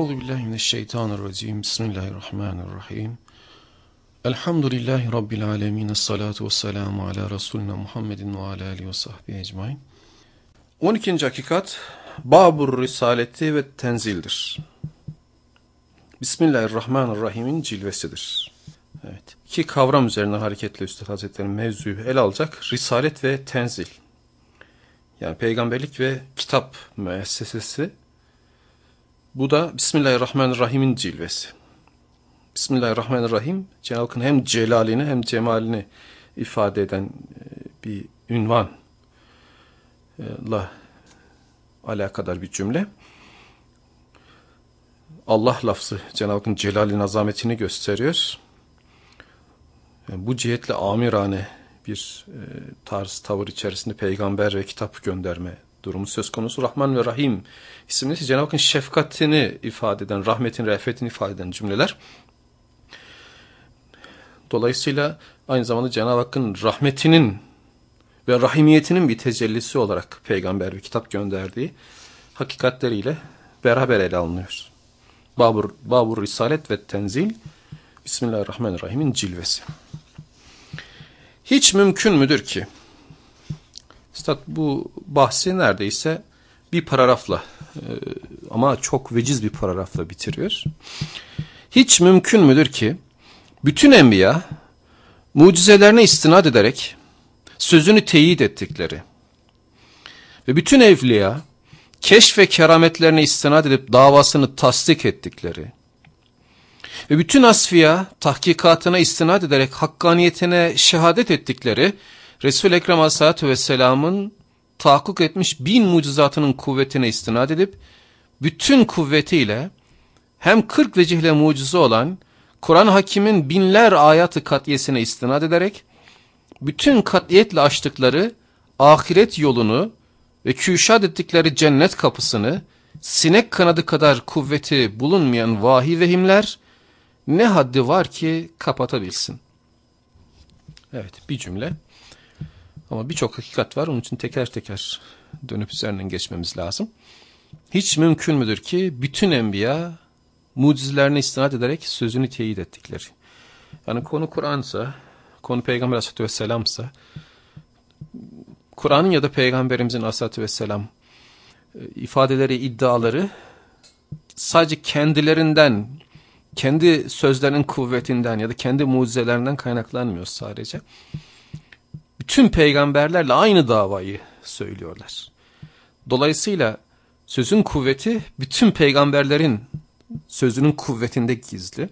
Euzu billahi mineşşeytanirracim. Bismillahirrahmanirrahim. Elhamdülillahi rabbil alamin. Essalatu vesselamu ala resulina Muhammedin ve ala alihi ve sahbihi ecmaîn. 12. hakikat Babur Risaleti ve Tenzildir. Bismillahirrahmanirrahim'in cilvesidir. Evet. İki kavram üzerine hareketle Üstad Hazretleri'nin mevzuyu ele alacak. Risalet ve tenzil. Yani peygamberlik ve kitap müessesesi. Bu da Bismillahirrahmanirrahim'in cilvesi. Bismillahirrahmanirrahim Cenab-ı Hakk'ın hem celalini hem cemalini ifade eden e, bir ünvanla alakadar bir cümle. Allah lafzı Cenab-ı Hakk'ın celalin azametini gösteriyor. Yani bu cihetle amirane bir e, tarz, tavır içerisinde peygamber ve kitap gönderme durumu söz konusu. Rahman ve Rahim isimli Cenab-ı Hakk'ın şefkatini ifade eden, rahmetin, re'fetini ifade eden cümleler. Dolayısıyla aynı zamanda Cenab-ı Hakk'ın rahmetinin ve rahimiyetinin bir tecellisi olarak peygamber ve kitap gönderdiği hakikatleriyle beraber ele alınıyor. Babur, Babur Risalet ve Tenzil Bismillahirrahmanirrahim'in cilvesi. Hiç mümkün müdür ki Üstad bu bahsi neredeyse bir paragrafla e, ama çok veciz bir paragrafla bitiriyor. Hiç mümkün müdür ki bütün enbiya mucizelerine istinad ederek sözünü teyit ettikleri ve bütün evliya keşf ve kerametlerine istinad edip davasını tasdik ettikleri ve bütün asfiya tahkikatına istinad ederek hakkaniyetine şehadet ettikleri Resul-i Ekrem Aleyhisselatü Vesselam'ın tahakkuk etmiş bin mucizatının kuvvetine istinad edip bütün kuvvetiyle hem 40 vecihle mucize olan Kur'an Hakim'in binler ayatı katiyesine istinad ederek bütün katiyetle açtıkları ahiret yolunu ve küşad ettikleri cennet kapısını sinek kanadı kadar kuvveti bulunmayan vahiy vehimler ne haddi var ki kapatabilsin. Evet bir cümle. Ama birçok hakikat var. Onun için teker teker dönüp üzerinden geçmemiz lazım. Hiç mümkün müdür ki bütün enbiya mucizelerine istinad ederek sözünü teyit ettikleri. Yani konu Kur'ansa, konu Peygamber Aleyhisselatü Vesselam'sa, Kur'an'ın ya da Peygamberimizin Aleyhisselatü Vesselam e, ifadeleri, iddiaları sadece kendilerinden, kendi sözlerinin kuvvetinden ya da kendi mucizelerinden kaynaklanmıyor sadece bütün peygamberlerle aynı davayı söylüyorlar. Dolayısıyla sözün kuvveti bütün peygamberlerin sözünün kuvvetinde gizli.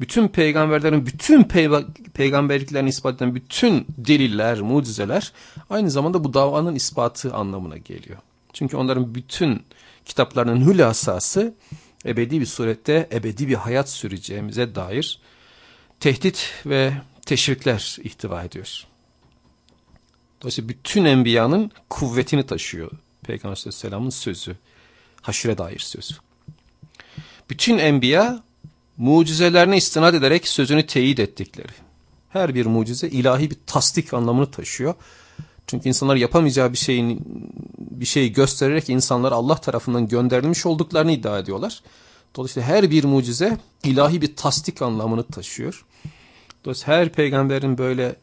Bütün peygamberlerin bütün pey peygamberliklerini ispat eden bütün deliller, mucizeler aynı zamanda bu davanın ispatı anlamına geliyor. Çünkü onların bütün kitaplarının hülasası ebedi bir surette ebedi bir hayat süreceğimize dair tehdit ve teşvikler ihtiva ediyor. Dolayısıyla bütün enbiyanın kuvvetini taşıyor Peygamber Aleyhisselam'ın sözü. Haşire dair sözü. Bütün enbiya mucizelerine istinad ederek sözünü teyit ettikleri. Her bir mucize ilahi bir tasdik anlamını taşıyor. Çünkü insanlar yapamayacağı bir şeyin bir şeyi göstererek insanlar Allah tarafından gönderilmiş olduklarını iddia ediyorlar. Dolayısıyla her bir mucize ilahi bir tasdik anlamını taşıyor. Dolayısıyla her peygamberin böyle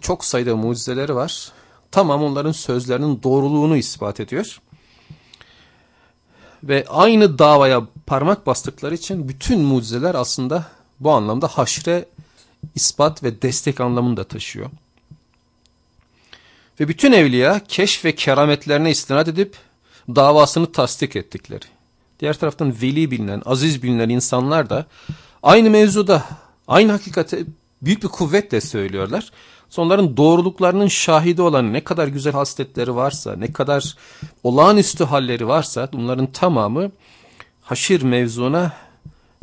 çok sayıda mucizeleri var. Tamam onların sözlerinin doğruluğunu ispat ediyor. Ve aynı davaya parmak bastıkları için bütün mucizeler aslında bu anlamda haşre, ispat ve destek anlamını da taşıyor. Ve bütün evliya keşf ve kerametlerine istinad edip davasını tasdik ettikleri. Diğer taraftan veli bilinen, aziz bilinen insanlar da aynı mevzuda, aynı hakikate büyük bir kuvvetle söylüyorlar onların doğruluklarının şahidi olan ne kadar güzel hasletleri varsa, ne kadar olağanüstü halleri varsa bunların tamamı haşir mevzuna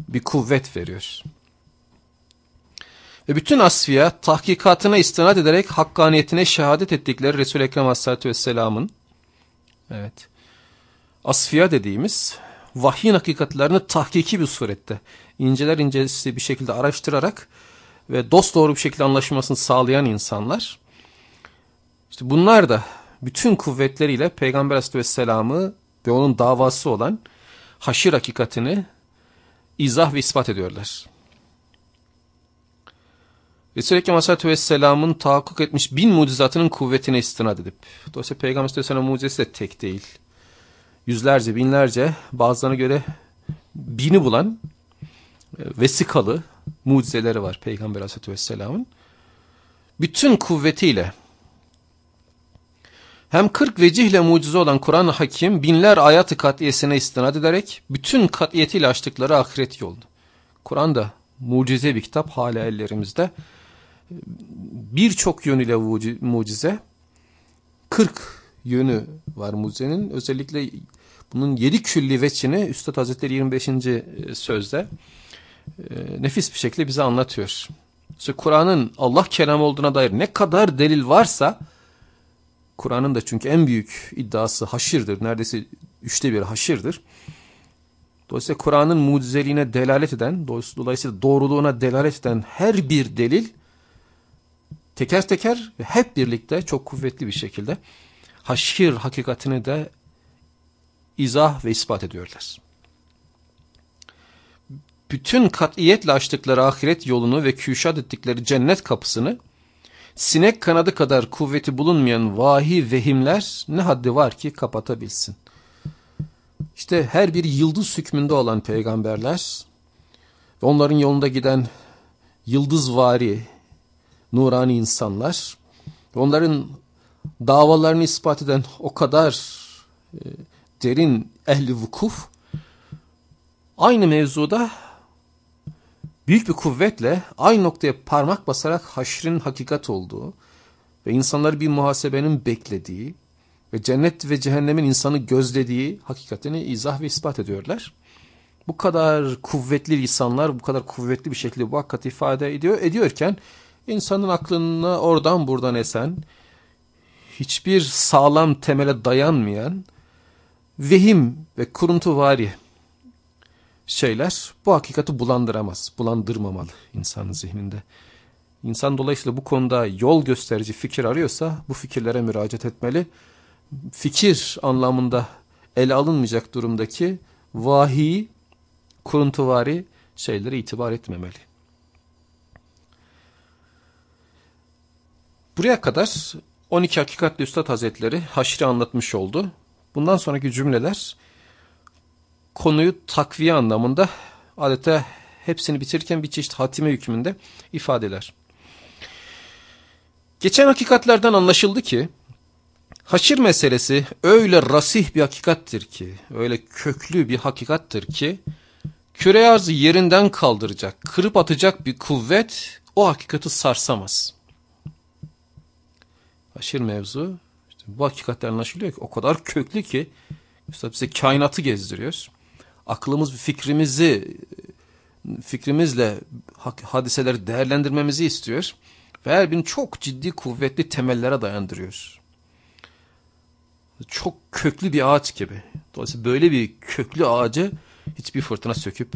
bir kuvvet veriyor. Ve bütün asfiya tahkikatına istinad ederek hakkaniyetine şehadet ettikleri Resul-i Ekrem Aleyhisselatü Vesselam'ın evet, asfiya dediğimiz vahyin hakikatlerini tahkiki bir surette inceler incesi bir şekilde araştırarak ve dost doğru bir şekilde anlaşmasını sağlayan insanlar. İşte bunlar da bütün kuvvetleriyle Peygamber Aleyhisselam'ı ve onun davası olan haşir hakikatini izah ve ispat ediyorlar. Ekrem Aleyhisselatü Vesselam'ın tahakkuk etmiş bin mucizatının kuvvetine istinad edip, dolayısıyla Peygamber Aleyhisselam mucizesi de tek değil. Yüzlerce, binlerce, bazılarına göre bini bulan e, vesikalı mucizeleri var Peygamber Aleyhisselatü Vesselam'ın. Bütün kuvvetiyle hem 40 vecihle mucize olan Kur'an-ı Hakim binler ayat-ı katiyesine istinad ederek bütün katiyetiyle açtıkları ahiret yolunu. Kur'an da mucize bir kitap hala ellerimizde. Birçok yönüyle mucize. 40 yönü var mucizenin. Özellikle bunun 7 külli veçini Üstad Hazretleri 25. sözde e, nefis bir şekilde bize anlatıyor. İşte Kur'an'ın Allah kelamı olduğuna dair ne kadar delil varsa Kur'an'ın da çünkü en büyük iddiası haşirdir. Neredeyse üçte bir haşirdir. Dolayısıyla Kur'an'ın mucizeliğine delalet eden, dolayısıyla doğruluğuna delalet eden her bir delil teker teker ve hep birlikte çok kuvvetli bir şekilde haşir hakikatini de izah ve ispat ediyorlar. Bütün katiyetle açtıkları ahiret yolunu ve küşat ettikleri cennet kapısını sinek kanadı kadar kuvveti bulunmayan vahi vehimler ne haddi var ki kapatabilsin. İşte her bir yıldız hükmünde olan peygamberler ve onların yolunda giden yıldızvari, nurani insanlar ve onların davalarını ispat eden o kadar e, derin ehli vukuf aynı mevzuda büyük bir kuvvetle aynı noktaya parmak basarak haşrin hakikat olduğu ve insanları bir muhasebenin beklediği ve cennet ve cehennemin insanı gözlediği hakikatini izah ve ispat ediyorlar. Bu kadar kuvvetli insanlar bu kadar kuvvetli bir şekilde bu hakikati ifade ediyor ediyorken insanın aklına oradan buradan esen hiçbir sağlam temele dayanmayan vehim ve kuruntuvari şeyler bu hakikati bulandıramaz, bulandırmamalı insanın zihninde. İnsan dolayısıyla bu konuda yol gösterici fikir arıyorsa bu fikirlere müracaat etmeli. Fikir anlamında ele alınmayacak durumdaki vahiy, kuruntuvari şeylere itibar etmemeli. Buraya kadar 12 Hakikatli Üstad Hazretleri haşri anlatmış oldu. Bundan sonraki cümleler konuyu takviye anlamında adeta hepsini bitirirken bir çeşit hatime hükmünde ifadeler. Geçen hakikatlerden anlaşıldı ki haşir meselesi öyle rasih bir hakikattir ki, öyle köklü bir hakikattir ki küre arzı yerinden kaldıracak, kırıp atacak bir kuvvet o hakikati sarsamaz. Haşir mevzu işte bu hakikatler anlaşılıyor ki o kadar köklü ki Üstad bize kainatı gezdiriyor aklımız, fikrimizi, fikrimizle hadiseleri değerlendirmemizi istiyor. Ve her birini çok ciddi, kuvvetli temellere dayandırıyor. Çok köklü bir ağaç gibi. Dolayısıyla böyle bir köklü ağacı hiçbir fırtına söküp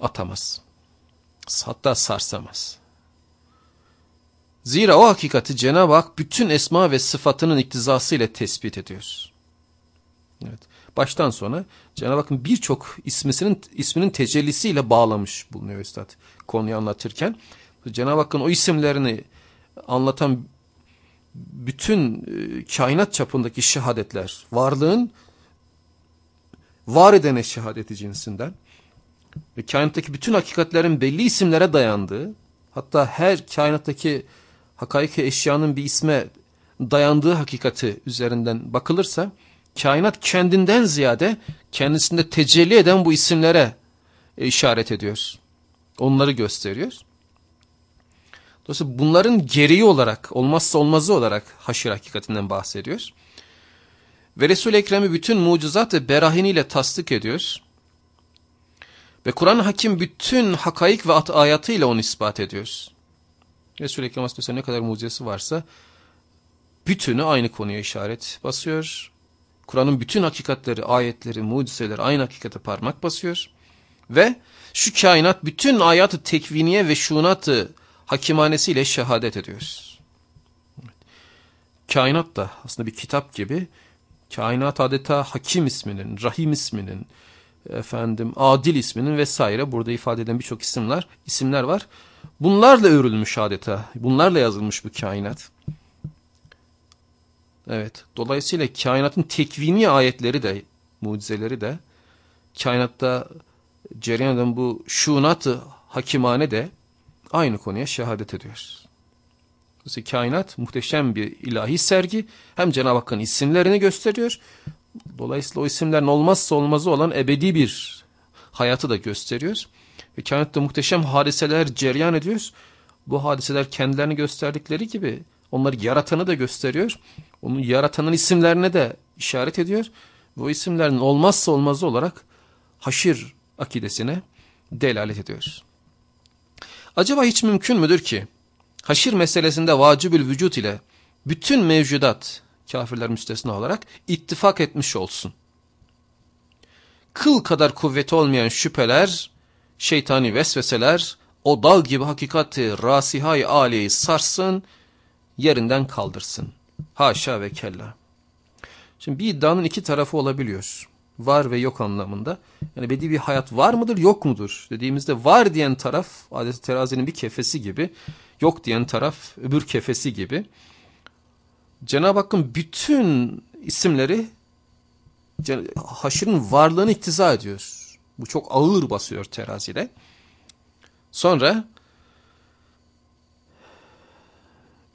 atamaz. Hatta sarsamaz. Zira o hakikati Cenab-ı Hak bütün esma ve sıfatının iktizası ile tespit ediyor. Evet baştan sona Cenab-ı Hakk'ın birçok ismisinin isminin tecellisiyle bağlamış bulunuyor Üstad konuyu anlatırken. Cenab-ı Hakk'ın o isimlerini anlatan bütün e, kainat çapındaki şehadetler, varlığın var edene şehadeti cinsinden ve kainattaki bütün hakikatlerin belli isimlere dayandığı, hatta her kainattaki hakaiki eşyanın bir isme dayandığı hakikati üzerinden bakılırsa, kainat kendinden ziyade kendisinde tecelli eden bu isimlere e, işaret ediyor. Onları gösteriyor. Dolayısıyla bunların gereği olarak, olmazsa olmazı olarak haşir hakikatinden bahsediyor. Ve Resul-i Ekrem'i bütün mucizat ve berahiniyle tasdik ediyor. Ve Kur'an-ı Hakim bütün hakaik ve ayatıyla onu ispat ediyor. Resul-i Ekrem Aleyhisselam ne kadar mucizesi varsa bütünü aynı konuya işaret basıyor. Kur'an'ın bütün hakikatleri, ayetleri, mucizeleri aynı hakikate parmak basıyor. Ve şu kainat bütün ayatı tekviniye ve şunatı hakimanesiyle şehadet ediyoruz. Kainat da aslında bir kitap gibi Kainat adeta Hakim isminin, Rahim isminin, efendim Adil isminin vesaire burada ifade eden birçok isimler, isimler var. Bunlarla örülmüş adeta. Bunlarla yazılmış bu kainat. Evet. Dolayısıyla kainatın tekvini ayetleri de, mucizeleri de, kainatta cereyan eden bu şunat-ı hakimane de aynı konuya şehadet ediyoruz. Dolayısıyla kainat muhteşem bir ilahi sergi. Hem Cenab-ı Hakk'ın isimlerini gösteriyor. Dolayısıyla o isimlerin olmazsa olmazı olan ebedi bir hayatı da gösteriyor. Ve kainatta muhteşem hadiseler cereyan ediyor. Bu hadiseler kendilerini gösterdikleri gibi onları yaratanı da gösteriyor. Onun yaratanın isimlerine de işaret ediyor. Bu isimlerin olmazsa olmazı olarak haşir akidesine delalet ediyor. Acaba hiç mümkün müdür ki haşir meselesinde vacibül vücut ile bütün mevcudat kafirler müstesna olarak ittifak etmiş olsun. Kıl kadar kuvveti olmayan şüpheler, şeytani vesveseler o dağ gibi hakikati rasihay aliyeyi sarsın, yerinden kaldırsın. Haşa ve kella. Şimdi bir iddianın iki tarafı olabiliyor. Var ve yok anlamında. Yani bedi bir hayat var mıdır yok mudur dediğimizde var diyen taraf adeta terazinin bir kefesi gibi. Yok diyen taraf öbür kefesi gibi. Cenab-ı Hakk'ın bütün isimleri haşırın varlığını iktiza ediyor. Bu çok ağır basıyor terazide. Sonra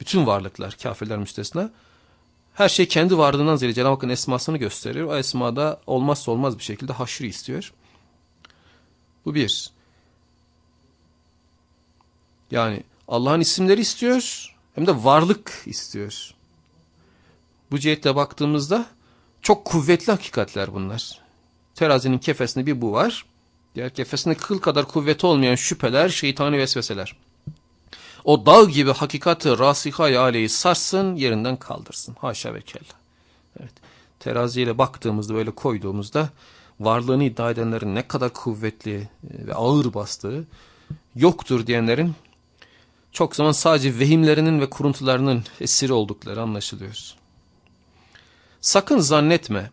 bütün varlıklar kafirler müstesna her şey kendi varlığından ziyade Cenab-ı Hakk'ın esmasını gösteriyor. O esmada olmazsa olmaz bir şekilde haşrı istiyor. Bu bir. Yani Allah'ın isimleri istiyor hem de varlık istiyor. Bu cihetle baktığımızda çok kuvvetli hakikatler bunlar. Terazinin kefesinde bir bu var. Diğer kefesinde kıl kadar kuvveti olmayan şüpheler, şeytani vesveseler. O dağ gibi hakikati rasihaya aleyhi sarsın, yerinden kaldırsın. Haşa ve kella. Evet. Teraziyle baktığımızda, böyle koyduğumuzda varlığını iddia edenlerin ne kadar kuvvetli e, ve ağır bastığı, yoktur diyenlerin çok zaman sadece vehimlerinin ve kuruntularının esiri oldukları anlaşılıyor. Sakın zannetme,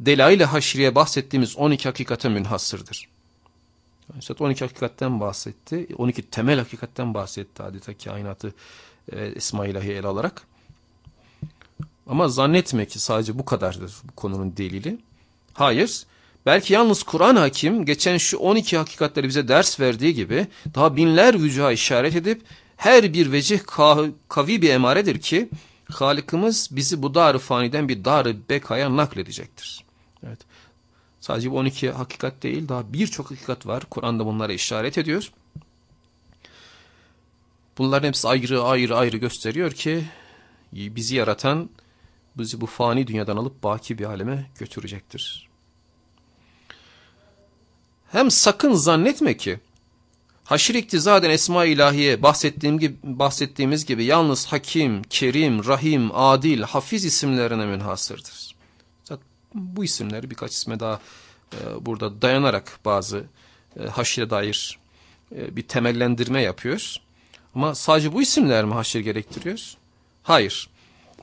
Delail-i Haşriye bahsettiğimiz 12 hakikate münhasırdır. Üstad 12 hakikatten bahsetti. 12 temel hakikatten bahsetti adeta kainatı e, Esma ilahi ele alarak. Ama zannetme ki sadece bu kadardır bu konunun delili. Hayır. Belki yalnız Kur'an hakim geçen şu 12 hakikatleri bize ders verdiği gibi daha binler vücuha işaret edip her bir vecih kavi bir emaredir ki Halikimiz bizi bu dar faniden bir dar bekaya nakledecektir. Evet. Sadece bu 12 hakikat değil daha birçok hakikat var. Kur'an'da bunlara işaret ediyor. Bunların hepsi ayrı ayrı ayrı gösteriyor ki bizi yaratan bizi bu fani dünyadan alıp baki bir aleme götürecektir. Hem sakın zannetme ki haşir iktizaden esma ilahiye bahsettiğim gibi, bahsettiğimiz gibi yalnız hakim, kerim, rahim, adil, hafiz isimlerine münhasırdır. Bu isimleri birkaç isme daha e, burada dayanarak bazı e, haşire dair e, bir temellendirme yapıyoruz. Ama sadece bu isimler mi haşir gerektiriyor? Hayır.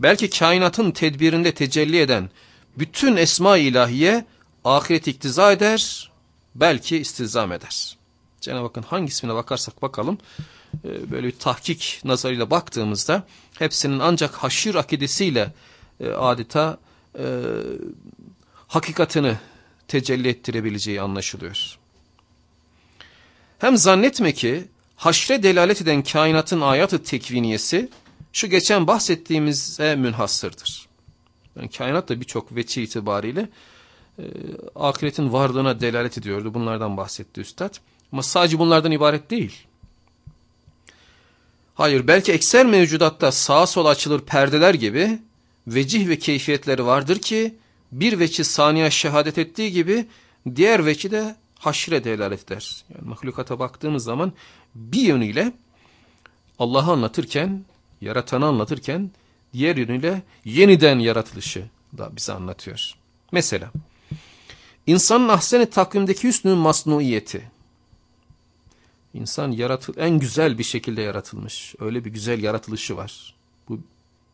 Belki kainatın tedbirinde tecelli eden bütün esma ilahiye ahiret iktiza eder, belki istizam eder. Cenab-ı Hakk'ın hangi ismine bakarsak bakalım, e, böyle bir tahkik nazarıyla baktığımızda hepsinin ancak haşir akidesiyle e, adeta hakikatini tecelli ettirebileceği anlaşılıyor. Hem zannetme ki haşre delalet eden kainatın ayatı tekviniyesi şu geçen bahsettiğimize münhasırdır. Yani kainat da birçok veçi itibariyle e, ahiretin varlığına delalet ediyordu. Bunlardan bahsetti üstad. Ama sadece bunlardan ibaret değil. Hayır belki ekser mevcudatta sağa sola açılır perdeler gibi vecih ve keyfiyetleri vardır ki bir veçi saniye şehadet ettiği gibi diğer veçi de haşre delalet eder. Yani mahlukata baktığımız zaman bir yönüyle Allah'ı anlatırken, yaratanı anlatırken diğer yönüyle yeniden yaratılışı da bize anlatıyor. Mesela insanın ahsen takvimdeki hüsnün masnuiyeti. İnsan yaratıl en güzel bir şekilde yaratılmış. Öyle bir güzel yaratılışı var. Bu,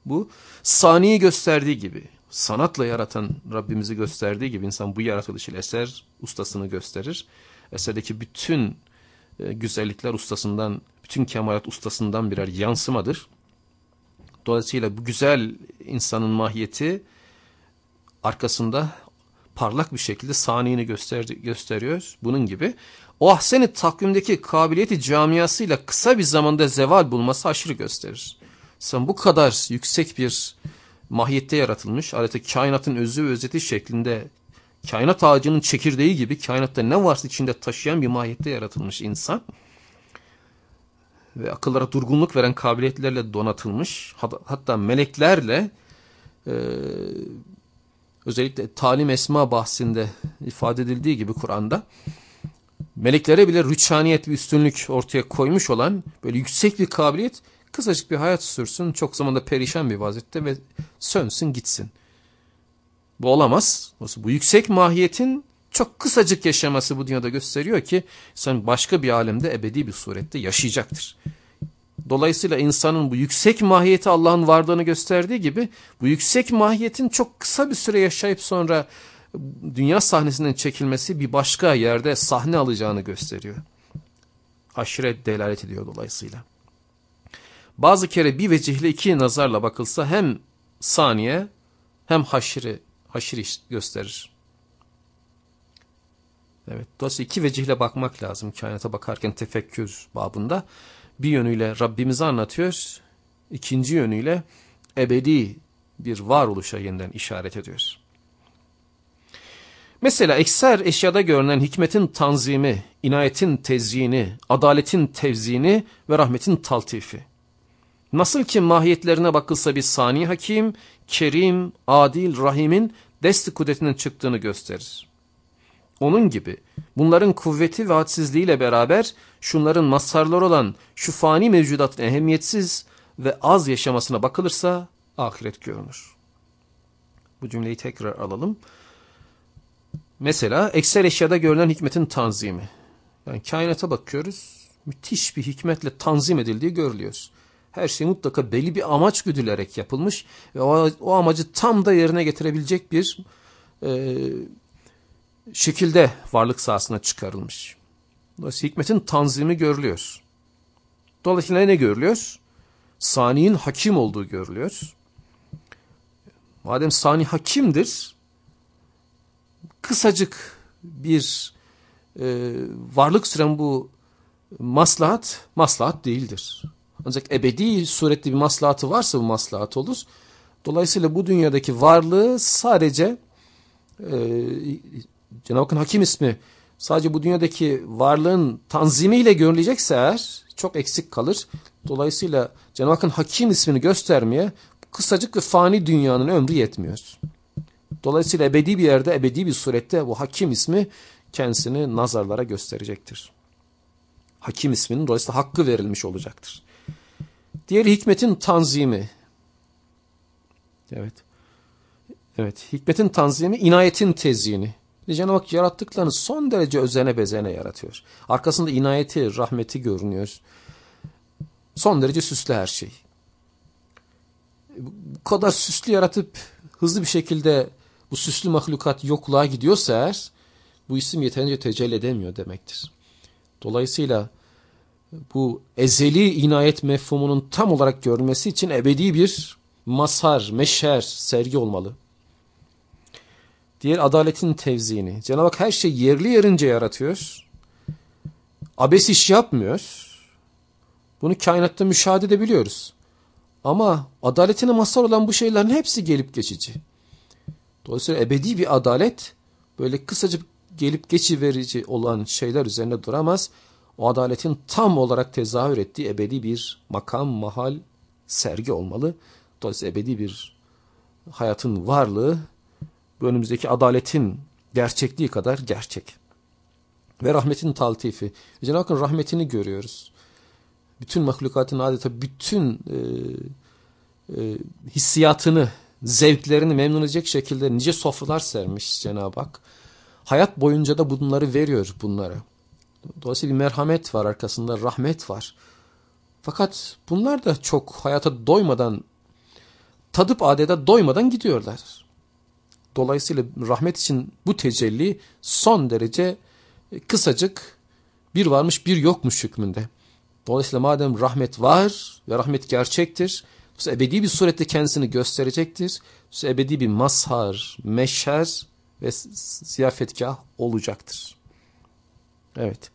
bu saniyi gösterdiği gibi sanatla yaratan Rabbimizi gösterdiği gibi insan bu yaratılış ile eser ustasını gösterir. Eserdeki bütün e, güzellikler ustasından, bütün kemalat ustasından birer yansımadır. Dolayısıyla bu güzel insanın mahiyeti arkasında parlak bir şekilde saniyini göster gösteriyor. Bunun gibi o ahseni takvimdeki kabiliyeti camiasıyla kısa bir zamanda zeval bulması aşırı gösterir. Sen bu kadar yüksek bir mahiyette yaratılmış, adeta kainatın özü ve özeti şeklinde kainat ağacının çekirdeği gibi kainatta ne varsa içinde taşıyan bir mahiyette yaratılmış insan. Ve akıllara durgunluk veren kabiliyetlerle donatılmış. Hatta meleklerle e, özellikle talim esma bahsinde ifade edildiği gibi Kur'an'da meleklere bile rüçhaniyet bir üstünlük ortaya koymuş olan böyle yüksek bir kabiliyet kısacık bir hayat sürsün çok zamanda perişan bir vaziyette ve sönsün gitsin. Bu olamaz. Bu yüksek mahiyetin çok kısacık yaşaması bu dünyada gösteriyor ki sen başka bir alemde ebedi bir surette yaşayacaktır. Dolayısıyla insanın bu yüksek mahiyeti Allah'ın varlığını gösterdiği gibi bu yüksek mahiyetin çok kısa bir süre yaşayıp sonra dünya sahnesinden çekilmesi bir başka yerde sahne alacağını gösteriyor. Aşiret delalet ediyor dolayısıyla. Bazı kere bir vecihle iki nazarla bakılsa hem saniye hem haşiri, haşiri gösterir. Evet, dolayısıyla iki vecihle bakmak lazım kainata bakarken tefekkür babında. Bir yönüyle Rabbimizi anlatıyor, ikinci yönüyle ebedi bir varoluşa yeniden işaret ediyor. Mesela ekser eşyada görünen hikmetin tanzimi, inayetin tezyini, adaletin tevzini ve rahmetin taltifi. Nasıl ki mahiyetlerine bakılsa bir sani hakim, kerim, adil, rahimin desti kudretinden çıktığını gösterir. Onun gibi bunların kuvveti ve hadsizliğiyle beraber şunların mazharları olan şu fani mevcudatın ehemmiyetsiz ve az yaşamasına bakılırsa ahiret görünür. Bu cümleyi tekrar alalım. Mesela ekser eşyada görülen hikmetin tanzimi. Yani kainata bakıyoruz, müthiş bir hikmetle tanzim edildiği görülüyor. Her şey mutlaka belli bir amaç güdülerek yapılmış ve o, o amacı tam da yerine getirebilecek bir e, şekilde varlık sahasına çıkarılmış. Dolayısıyla hikmetin tanzimi görülüyor. Dolayısıyla ne görülüyor? Sani'nin hakim olduğu görülüyor. Madem Sani hakimdir, kısacık bir e, varlık süren bu maslahat, maslahat değildir. Ancak ebedi suretli bir maslahatı varsa bu maslahat olur. Dolayısıyla bu dünyadaki varlığı sadece e, Cenab-ı Hakk'ın hakim ismi sadece bu dünyadaki varlığın tanzimiyle görülecekse eğer çok eksik kalır. Dolayısıyla Cenab-ı Hakk'ın hakim ismini göstermeye kısacık ve fani dünyanın ömrü yetmiyor. Dolayısıyla ebedi bir yerde, ebedi bir surette bu hakim ismi kendisini nazarlara gösterecektir. Hakim isminin dolayısıyla hakkı verilmiş olacaktır. Diğeri hikmetin tanzimi. Evet. Evet. Hikmetin tanzimi, inayetin tezyini. Cenab-ı Hak yarattıklarını son derece özene bezene yaratıyor. Arkasında inayeti, rahmeti görünüyor. Son derece süslü her şey. Bu kadar süslü yaratıp hızlı bir şekilde bu süslü mahlukat yokluğa gidiyorsa eğer bu isim yeterince tecelli edemiyor demektir. Dolayısıyla bu ezeli inayet mefhumunun tam olarak görülmesi için ebedi bir mazhar, meşher, sergi olmalı. Diğer adaletin tevziğini. Cenab-ı Hak her şeyi yerli yerince yaratıyor. Abes iş yapmıyor. Bunu kainatta müşahede edebiliyoruz. Ama adaletine mazhar olan bu şeylerin hepsi gelip geçici. Dolayısıyla ebedi bir adalet böyle kısacık gelip geçiverici olan şeyler üzerine duramaz o adaletin tam olarak tezahür ettiği ebedi bir makam, mahal, sergi olmalı. Dolayısıyla ebedi bir hayatın varlığı önümüzdeki adaletin gerçekliği kadar gerçek. Ve rahmetin taltifi. Cenab-ı Hakk'ın rahmetini görüyoruz. Bütün mahlukatın adeta bütün e, e, hissiyatını, zevklerini memnun edecek şekilde nice sofralar sermiş Cenab-ı Hak. Hayat boyunca da bunları veriyor bunlara. Dolayısıyla bir merhamet var arkasında, rahmet var. Fakat bunlar da çok hayata doymadan, tadıp adeta doymadan gidiyorlar. Dolayısıyla rahmet için bu tecelli son derece kısacık bir varmış bir yokmuş hükmünde. Dolayısıyla madem rahmet var ve rahmet gerçektir, ebedi bir surette kendisini gösterecektir. Ebedi bir mazhar, meşher ve ziyafetgah olacaktır. Evet.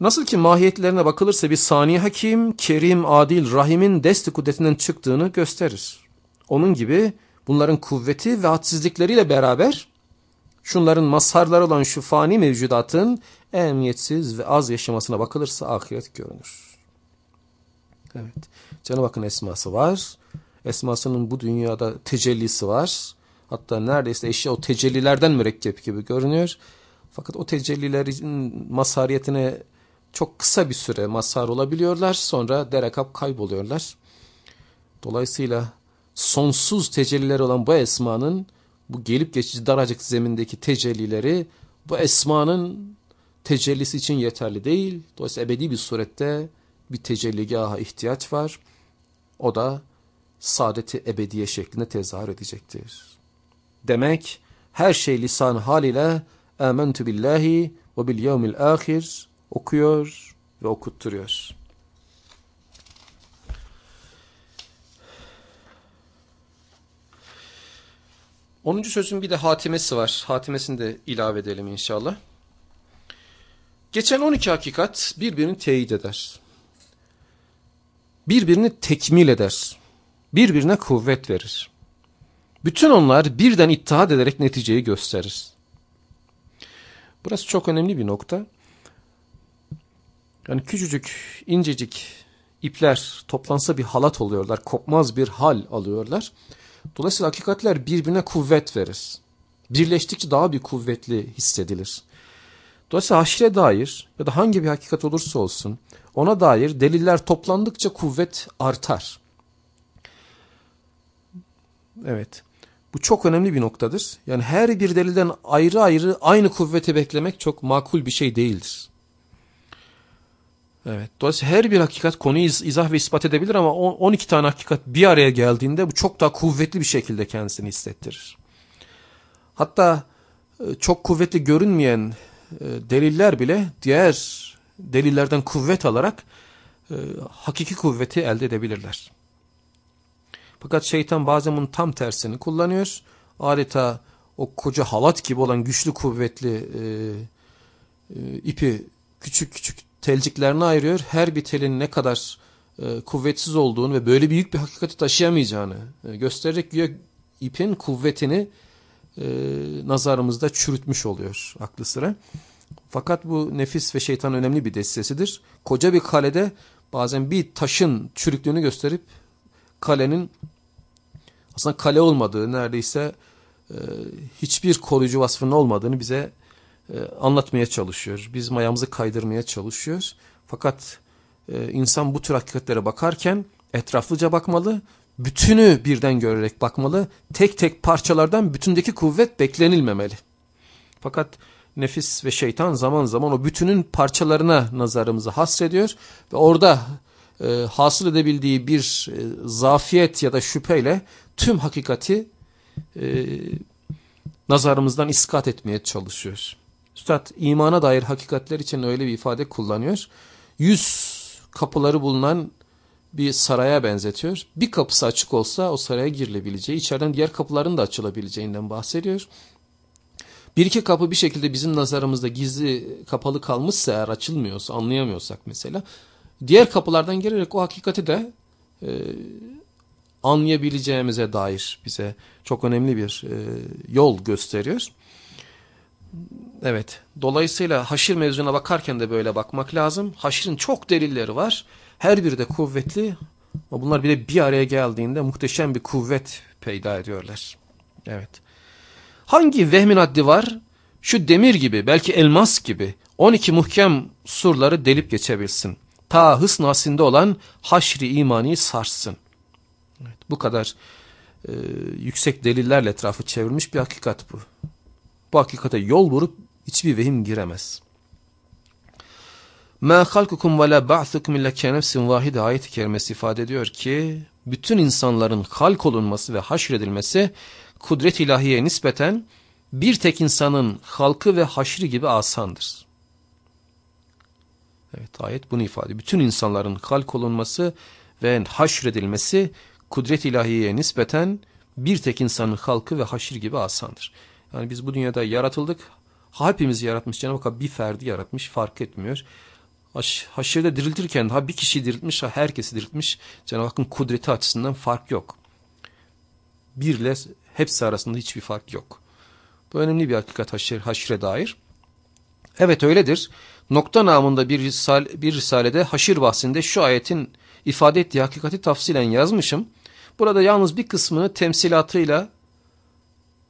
Nasıl ki mahiyetlerine bakılırsa bir sani hakim, kerim, adil, rahimin desti kudretinden çıktığını gösterir. Onun gibi bunların kuvveti ve hadsizlikleriyle beraber şunların mazharları olan şu fani mevcudatın emniyetsiz ve az yaşamasına bakılırsa ahiret görünür. Evet. Cenab-ı Hakk'ın esması var. Esmasının bu dünyada tecellisi var. Hatta neredeyse eşya o tecellilerden mürekkep gibi görünüyor. Fakat o tecellilerin mazhariyetine çok kısa bir süre mazhar olabiliyorlar. Sonra derekap kayboluyorlar. Dolayısıyla sonsuz tecelliler olan bu esmanın bu gelip geçici daracık zemindeki tecellileri bu esmanın tecellisi için yeterli değil. Dolayısıyla ebedi bir surette bir tecelligaha ihtiyaç var. O da saadeti ebediye şeklinde tezahür edecektir. Demek her şey lisan haliyle amentu billahi ve bil yevmil ahir okuyor ve okutturuyor. Onuncu sözün bir de hatimesi var. Hatimesini de ilave edelim inşallah. Geçen 12 hakikat birbirini teyit eder. Birbirini tekmil eder. Birbirine kuvvet verir. Bütün onlar birden ittihad ederek neticeyi gösterir. Burası çok önemli bir nokta. Yani küçücük, incecik ipler toplansa bir halat oluyorlar. Kopmaz bir hal alıyorlar. Dolayısıyla hakikatler birbirine kuvvet verir. Birleştikçe daha bir kuvvetli hissedilir. Dolayısıyla haşire dair ya da hangi bir hakikat olursa olsun ona dair deliller toplandıkça kuvvet artar. Evet. Bu çok önemli bir noktadır. Yani her bir delilden ayrı ayrı aynı kuvveti beklemek çok makul bir şey değildir. Evet. Dolayısıyla her bir hakikat konuyu iz izah ve ispat edebilir ama 12 tane hakikat bir araya geldiğinde bu çok daha kuvvetli bir şekilde kendisini hissettirir. Hatta e, çok kuvvetli görünmeyen e, deliller bile diğer delillerden kuvvet alarak e, hakiki kuvveti elde edebilirler. Fakat şeytan bazen bunun tam tersini kullanıyor. Adeta o koca halat gibi olan güçlü kuvvetli e, e, ipi küçük küçük telciklerine ayırıyor. Her bir telin ne kadar e, kuvvetsiz olduğunu ve böyle büyük bir hakikati taşıyamayacağını e, göstererek güya ipin kuvvetini e, nazarımızda çürütmüş oluyor aklı sıra. Fakat bu nefis ve şeytan önemli bir destesidir. Koca bir kalede bazen bir taşın çürüklüğünü gösterip kalenin aslında kale olmadığı neredeyse e, hiçbir koruyucu vasfının olmadığını bize e, anlatmaya çalışıyor. Biz mayamızı kaydırmaya çalışıyor. Fakat e, insan bu tür hakikatlere bakarken etraflıca bakmalı, bütünü birden görerek bakmalı. Tek tek parçalardan bütündeki kuvvet beklenilmemeli. Fakat nefis ve şeytan zaman zaman o bütünün parçalarına nazarımızı hasrediyor ve orada e, hasıl edebildiği bir e, zafiyet ya da şüpheyle tüm hakikati e, nazarımızdan iskat etmeye çalışıyor. Üstad imana dair hakikatler için öyle bir ifade kullanıyor. Yüz kapıları bulunan bir saraya benzetiyor. Bir kapısı açık olsa o saraya girilebileceği, içeriden diğer kapıların da açılabileceğinden bahsediyor. Bir iki kapı bir şekilde bizim nazarımızda gizli kapalı kalmışsa eğer açılmıyorsa anlayamıyorsak mesela diğer kapılardan girerek o hakikati de e, anlayabileceğimize dair bize çok önemli bir e, yol gösteriyor. Evet. Dolayısıyla haşir mevzuna bakarken de böyle bakmak lazım. Haşirin çok delilleri var. Her biri de kuvvetli. Ama bunlar bir de bir araya geldiğinde muhteşem bir kuvvet peyda ediyorlar. Evet. Hangi vehmin haddi var? Şu demir gibi belki elmas gibi 12 muhkem surları delip geçebilsin. Ta hısn aslinde olan haşri imani sarsın. Evet, bu kadar e, yüksek delillerle etrafı çevrilmiş bir hakikat bu. Bu hakikate yol vurup hiçbir vehim giremez. مَا خَلْقُكُمْ وَلَا بَعْثُكُمْ اِلَّا كَنَفْسٍ vahide ayet-i kerimesi ifade ediyor ki bütün insanların halk olunması ve haşredilmesi kudret ilahiye nispeten bir tek insanın halkı ve haşri gibi asandır. Evet ayet bunu ifade. Bütün insanların halk olunması ve haşredilmesi kudret ilahiye nispeten bir tek insanın halkı ve haşir gibi asandır. Yani biz bu dünyada yaratıldık. Hepimizi yaratmış Cenab-ı Hak bir ferdi yaratmış fark etmiyor. Haş, haşirde diriltirken ha bir kişi diriltmiş ha herkesi diriltmiş. Cenab-ı Hakk'ın kudreti açısından fark yok. Birle hepsi arasında hiçbir fark yok. Bu önemli bir hakikat haşir, haşire dair. Evet öyledir. Nokta namında bir, risale, bir risalede haşir bahsinde şu ayetin ifade ettiği hakikati tafsilen yazmışım. Burada yalnız bir kısmını temsilatıyla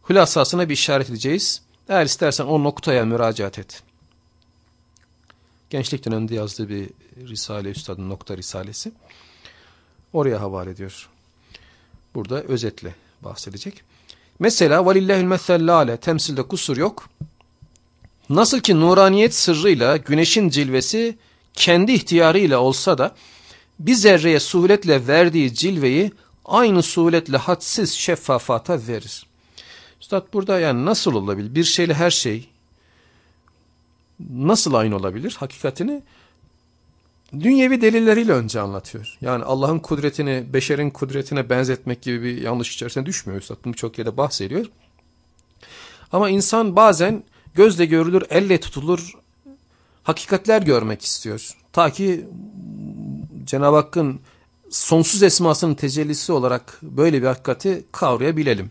hülasasına bir işaret edeceğiz. Eğer istersen o noktaya müracaat et. Gençlik döneminde yazdığı bir Risale Üstad'ın nokta risalesi. Oraya havale ediyor. Burada özetle bahsedecek. Mesela valillahül methellale temsilde kusur yok. Nasıl ki nuraniyet sırrıyla güneşin cilvesi kendi ihtiyarıyla olsa da bir zerreye suhuletle verdiği cilveyi aynı suhuletle hadsiz şeffafata verir. Üstad burada yani nasıl olabilir? Bir şeyle her şey nasıl aynı olabilir? Hakikatini dünyevi delilleriyle önce anlatıyor. Yani Allah'ın kudretini beşerin kudretine benzetmek gibi bir yanlış içerisine düşmüyor Üstad. Bunu çok yerde bahsediyor. Ama insan bazen gözle görülür, elle tutulur hakikatler görmek istiyor. Ta ki Cenab-ı Hakk'ın sonsuz esmasının tecellisi olarak böyle bir hakikati kavrayabilelim.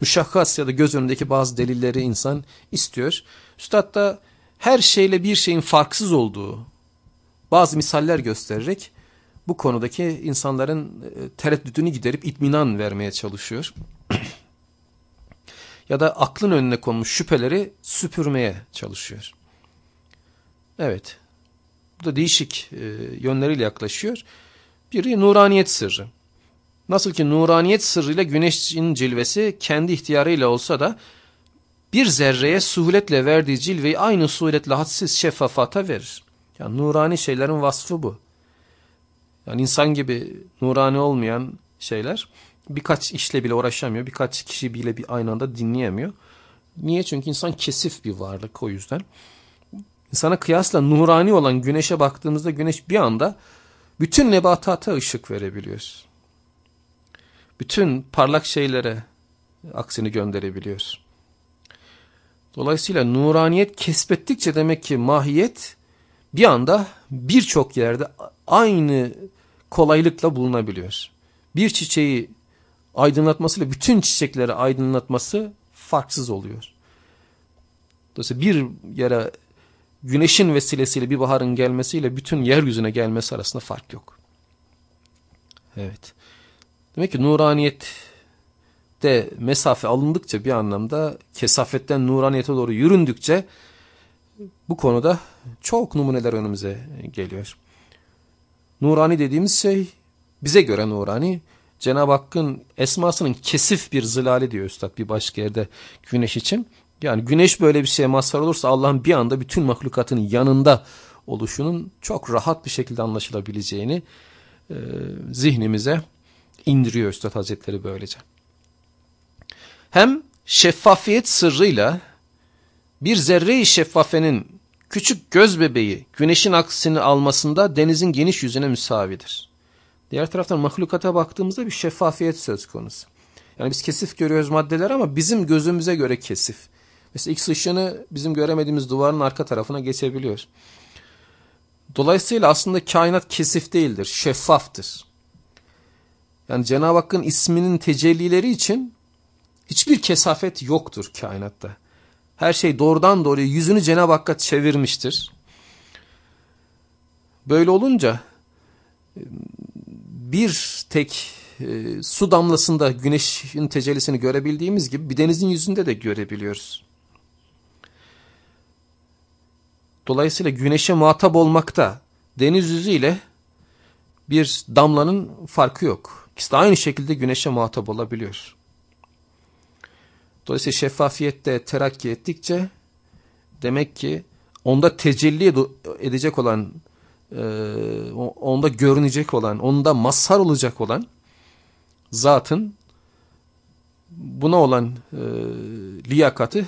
Müşahhas ya da göz önündeki bazı delilleri insan istiyor. Üstad da her şeyle bir şeyin farksız olduğu bazı misaller göstererek bu konudaki insanların e, tereddütünü giderip itminan vermeye çalışıyor. ya da aklın önüne konmuş şüpheleri süpürmeye çalışıyor. Evet, bu da değişik e, yönleriyle yaklaşıyor. Biri nuraniyet sırrı. Nasıl ki nuraniyet sırrıyla güneşin cilvesi kendi ihtiyarıyla olsa da bir zerreye suhuletle verdiği cilveyi aynı suhuletle hadsiz şeffafata verir. Yani nurani şeylerin vasfı bu. Yani insan gibi nurani olmayan şeyler birkaç işle bile uğraşamıyor. Birkaç kişi bile bir aynı anda dinleyemiyor. Niye? Çünkü insan kesif bir varlık o yüzden. İnsana kıyasla nurani olan güneşe baktığımızda güneş bir anda bütün nebatata ışık verebiliyor. Bütün parlak şeylere aksini gönderebiliyor. Dolayısıyla nuraniyet kesbettikçe demek ki mahiyet bir anda birçok yerde aynı kolaylıkla bulunabiliyor. Bir çiçeği aydınlatmasıyla bütün çiçekleri aydınlatması farksız oluyor. Dolayısıyla bir yere güneşin vesilesiyle bir baharın gelmesiyle bütün yeryüzüne gelmesi arasında fark yok. Evet. Demek ki nuraniyette mesafe alındıkça bir anlamda kesafetten nuraniyete doğru yüründükçe bu konuda çok numuneler önümüze geliyor. Nurani dediğimiz şey bize göre nurani. Cenab-ı Hakk'ın esmasının kesif bir zilali diyor Üstad bir başka yerde güneş için. Yani güneş böyle bir şeye mazhar olursa Allah'ın bir anda bütün mahlukatın yanında oluşunun çok rahat bir şekilde anlaşılabileceğini e, zihnimize indiriyor Üstad Hazretleri böylece. Hem şeffafiyet sırrıyla bir zerre-i şeffafenin küçük göz bebeği güneşin aksini almasında denizin geniş yüzüne müsavidir. Diğer taraftan mahlukata baktığımızda bir şeffafiyet söz konusu. Yani biz kesif görüyoruz maddeler ama bizim gözümüze göre kesif. Mesela X ışını bizim göremediğimiz duvarın arka tarafına geçebiliyor. Dolayısıyla aslında kainat kesif değildir, şeffaftır. Yani Cenab-ı Hakk'ın isminin tecellileri için hiçbir kesafet yoktur kainatta. Her şey doğrudan doğruya yüzünü Cenab-ı Hakk'a çevirmiştir. Böyle olunca bir tek e, su damlasında güneşin tecellisini görebildiğimiz gibi bir denizin yüzünde de görebiliyoruz. Dolayısıyla güneşe muhatap olmakta deniz yüzü ile bir damlanın farkı yok. İkisi de aynı şekilde güneşe muhatap olabiliyor. Dolayısıyla şeffafiyette terakki ettikçe demek ki onda tecelli edecek olan, e, onda görünecek olan, onda mazhar olacak olan zatın buna olan e, liyakati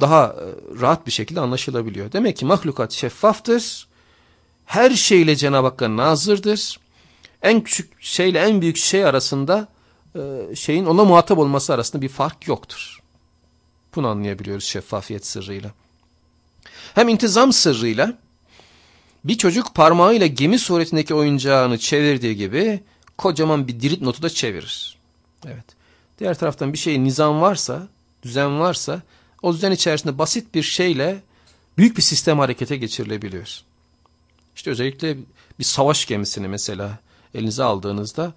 daha e, rahat bir şekilde anlaşılabiliyor. Demek ki mahlukat şeffaftır. Her şeyle Cenab-ı Hakk'a nazırdır. En küçük şeyle en büyük şey arasında e, şeyin ona muhatap olması arasında bir fark yoktur. Bunu anlayabiliyoruz şeffafiyet sırrıyla. Hem intizam sırrıyla bir çocuk parmağıyla gemi suretindeki oyuncağını çevirdiği gibi kocaman bir dirit notu da çevirir. Evet. Diğer taraftan bir şey nizam varsa, düzen varsa o düzen içerisinde basit bir şeyle büyük bir sistem harekete geçirilebiliyor. İşte özellikle bir savaş gemisini mesela elinize aldığınızda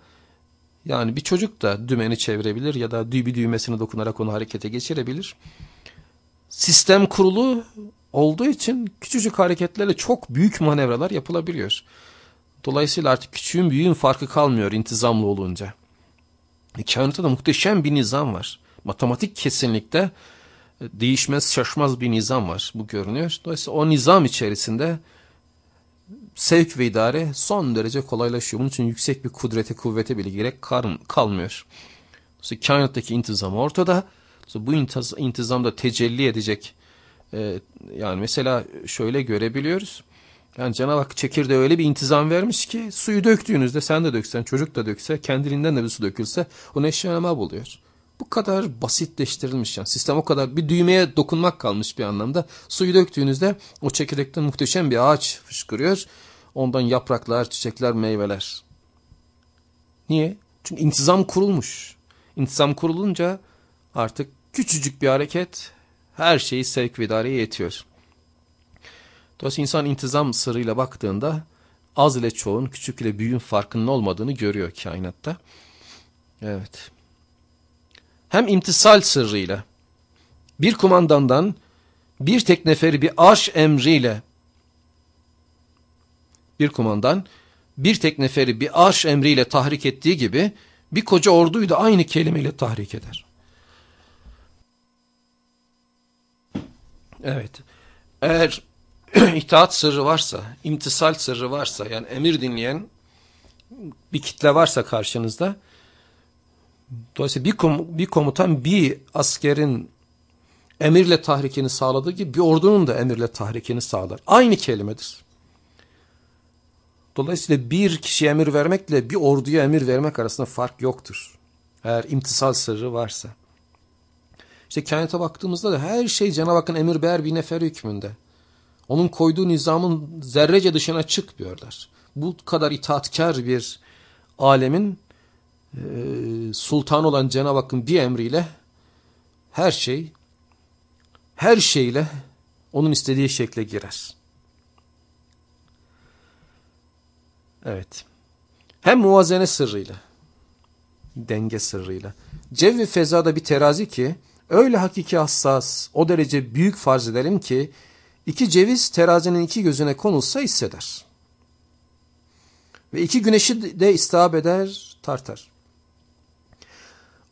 yani bir çocuk da dümeni çevirebilir ya da bir düğmesine dokunarak onu harekete geçirebilir. Sistem kurulu olduğu için küçücük hareketlerle çok büyük manevralar yapılabiliyor. Dolayısıyla artık küçüğün büyüğün farkı kalmıyor intizamlı olunca. E, kainatta da muhteşem bir nizam var. Matematik kesinlikle değişmez şaşmaz bir nizam var. Bu görünüyor. Dolayısıyla o nizam içerisinde sevk ve idare son derece kolaylaşıyor. Bunun için yüksek bir kudrete, kuvvete bile gerek kalmıyor. Dolayısıyla kainattaki intizam ortada. Bu intizamda tecelli edecek. Ee, yani mesela şöyle görebiliyoruz. Yani Cenab-ı Hak çekirdeğe öyle bir intizam vermiş ki suyu döktüğünüzde sen de döksen, çocuk da dökse, kendiliğinden de bir su dökülse o neşyanama buluyor. Bu kadar basitleştirilmiş yani sistem o kadar bir düğmeye dokunmak kalmış bir anlamda. Suyu döktüğünüzde o çekirdekten muhteşem bir ağaç fışkırıyor. Ondan yapraklar, çiçekler, meyveler. Niye? Çünkü intizam kurulmuş. İntizam kurulunca artık küçücük bir hareket her şeyi sevk ve idareye yetiyor. Dolayısıyla insan intizam sırrıyla baktığında az ile çoğun, küçük ile büyüğün farkının olmadığını görüyor kainatta. Evet. Hem imtisal sırrıyla bir kumandandan bir tek neferi bir arş emriyle bir kumandan bir tek neferi bir arş emriyle tahrik ettiği gibi bir koca orduyu da aynı kelimeyle tahrik eder. Evet. Eğer itaat sırrı varsa, imtisal sırrı varsa yani emir dinleyen bir kitle varsa karşınızda dolayısıyla bir, kom bir komutan bir askerin emirle tahrikini sağladığı gibi bir ordunun da emirle tahrikini sağlar. Aynı kelimedir. Dolayısıyla bir kişiye emir vermekle bir orduya emir vermek arasında fark yoktur. Eğer imtisal sırrı varsa. İşte kainata baktığımızda da her şey Cenab-ı Hakk'ın emir beğer bir nefer hükmünde. Onun koyduğu nizamın zerrece dışına çıkmıyorlar. Bu kadar itaatkar bir alemin e, sultan olan Cenab-ı Hakk'ın bir emriyle her şey her şeyle onun istediği şekle girer. Evet. Hem muvazene sırrıyla, denge sırrıyla. Cevvi fezada bir terazi ki öyle hakiki hassas, o derece büyük farz edelim ki iki ceviz terazinin iki gözüne konulsa hisseder. Ve iki güneşi de istihab eder, tartar.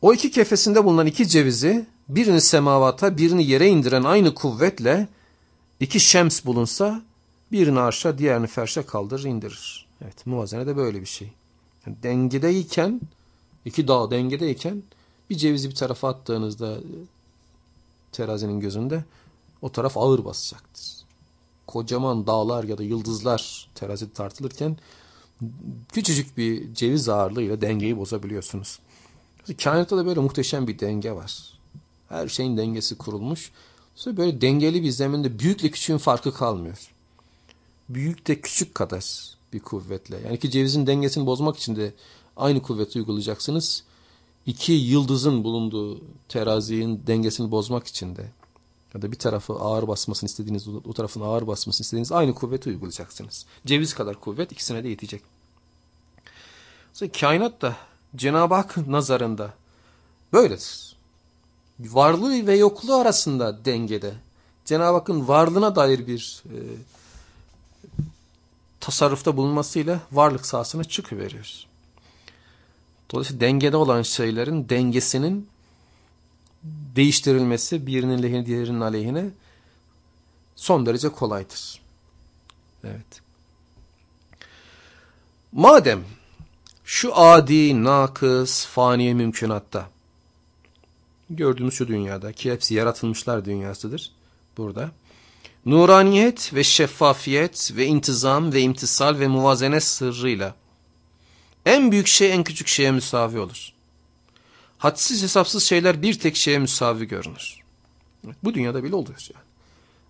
O iki kefesinde bulunan iki cevizi birini semavata birini yere indiren aynı kuvvetle iki şems bulunsa birini arşa diğerini ferşe kaldırır indirir. Evet muvazene de böyle bir şey. Yani dengedeyken iki dağ dengedeyken bir cevizi bir tarafa attığınızda terazinin gözünde o taraf ağır basacaktır. Kocaman dağlar ya da yıldızlar terazi tartılırken küçücük bir ceviz ağırlığıyla dengeyi bozabiliyorsunuz. Kainatta da böyle muhteşem bir denge var. Her şeyin dengesi kurulmuş. Sonra böyle dengeli bir zeminde büyükle küçüğün farkı kalmıyor. Büyük de küçük kadar bir kuvvetle. Yani ki cevizin dengesini bozmak için de aynı kuvveti uygulayacaksınız. İki yıldızın bulunduğu terazinin dengesini bozmak için de ya da bir tarafı ağır basmasını istediğiniz, o tarafın ağır basmasını istediğiniz aynı kuvveti uygulayacaksınız. Ceviz kadar kuvvet ikisine de yetecek. Kainat da Cenab-ı Hak nazarında böyledir. Varlığı ve yokluğu arasında dengede. Cenab-ı Hakk'ın varlığına dair bir e, tasarrufta bulunmasıyla varlık sahasına çıkıveriyoruz. Dolayısıyla dengede olan şeylerin dengesinin değiştirilmesi birinin lehine diğerinin aleyhine son derece kolaydır. Evet. Madem şu adi, nakıs, faniye mümkünatta gördüğümüz şu dünyada ki hepsi yaratılmışlar dünyasıdır burada. Nuraniyet ve şeffafiyet ve intizam ve imtisal ve muvazene sırrıyla en büyük şey en küçük şeye müsavi olur. Hadsiz hesapsız şeyler bir tek şeye müsavi görünür. Bu dünyada bile oluyor yani.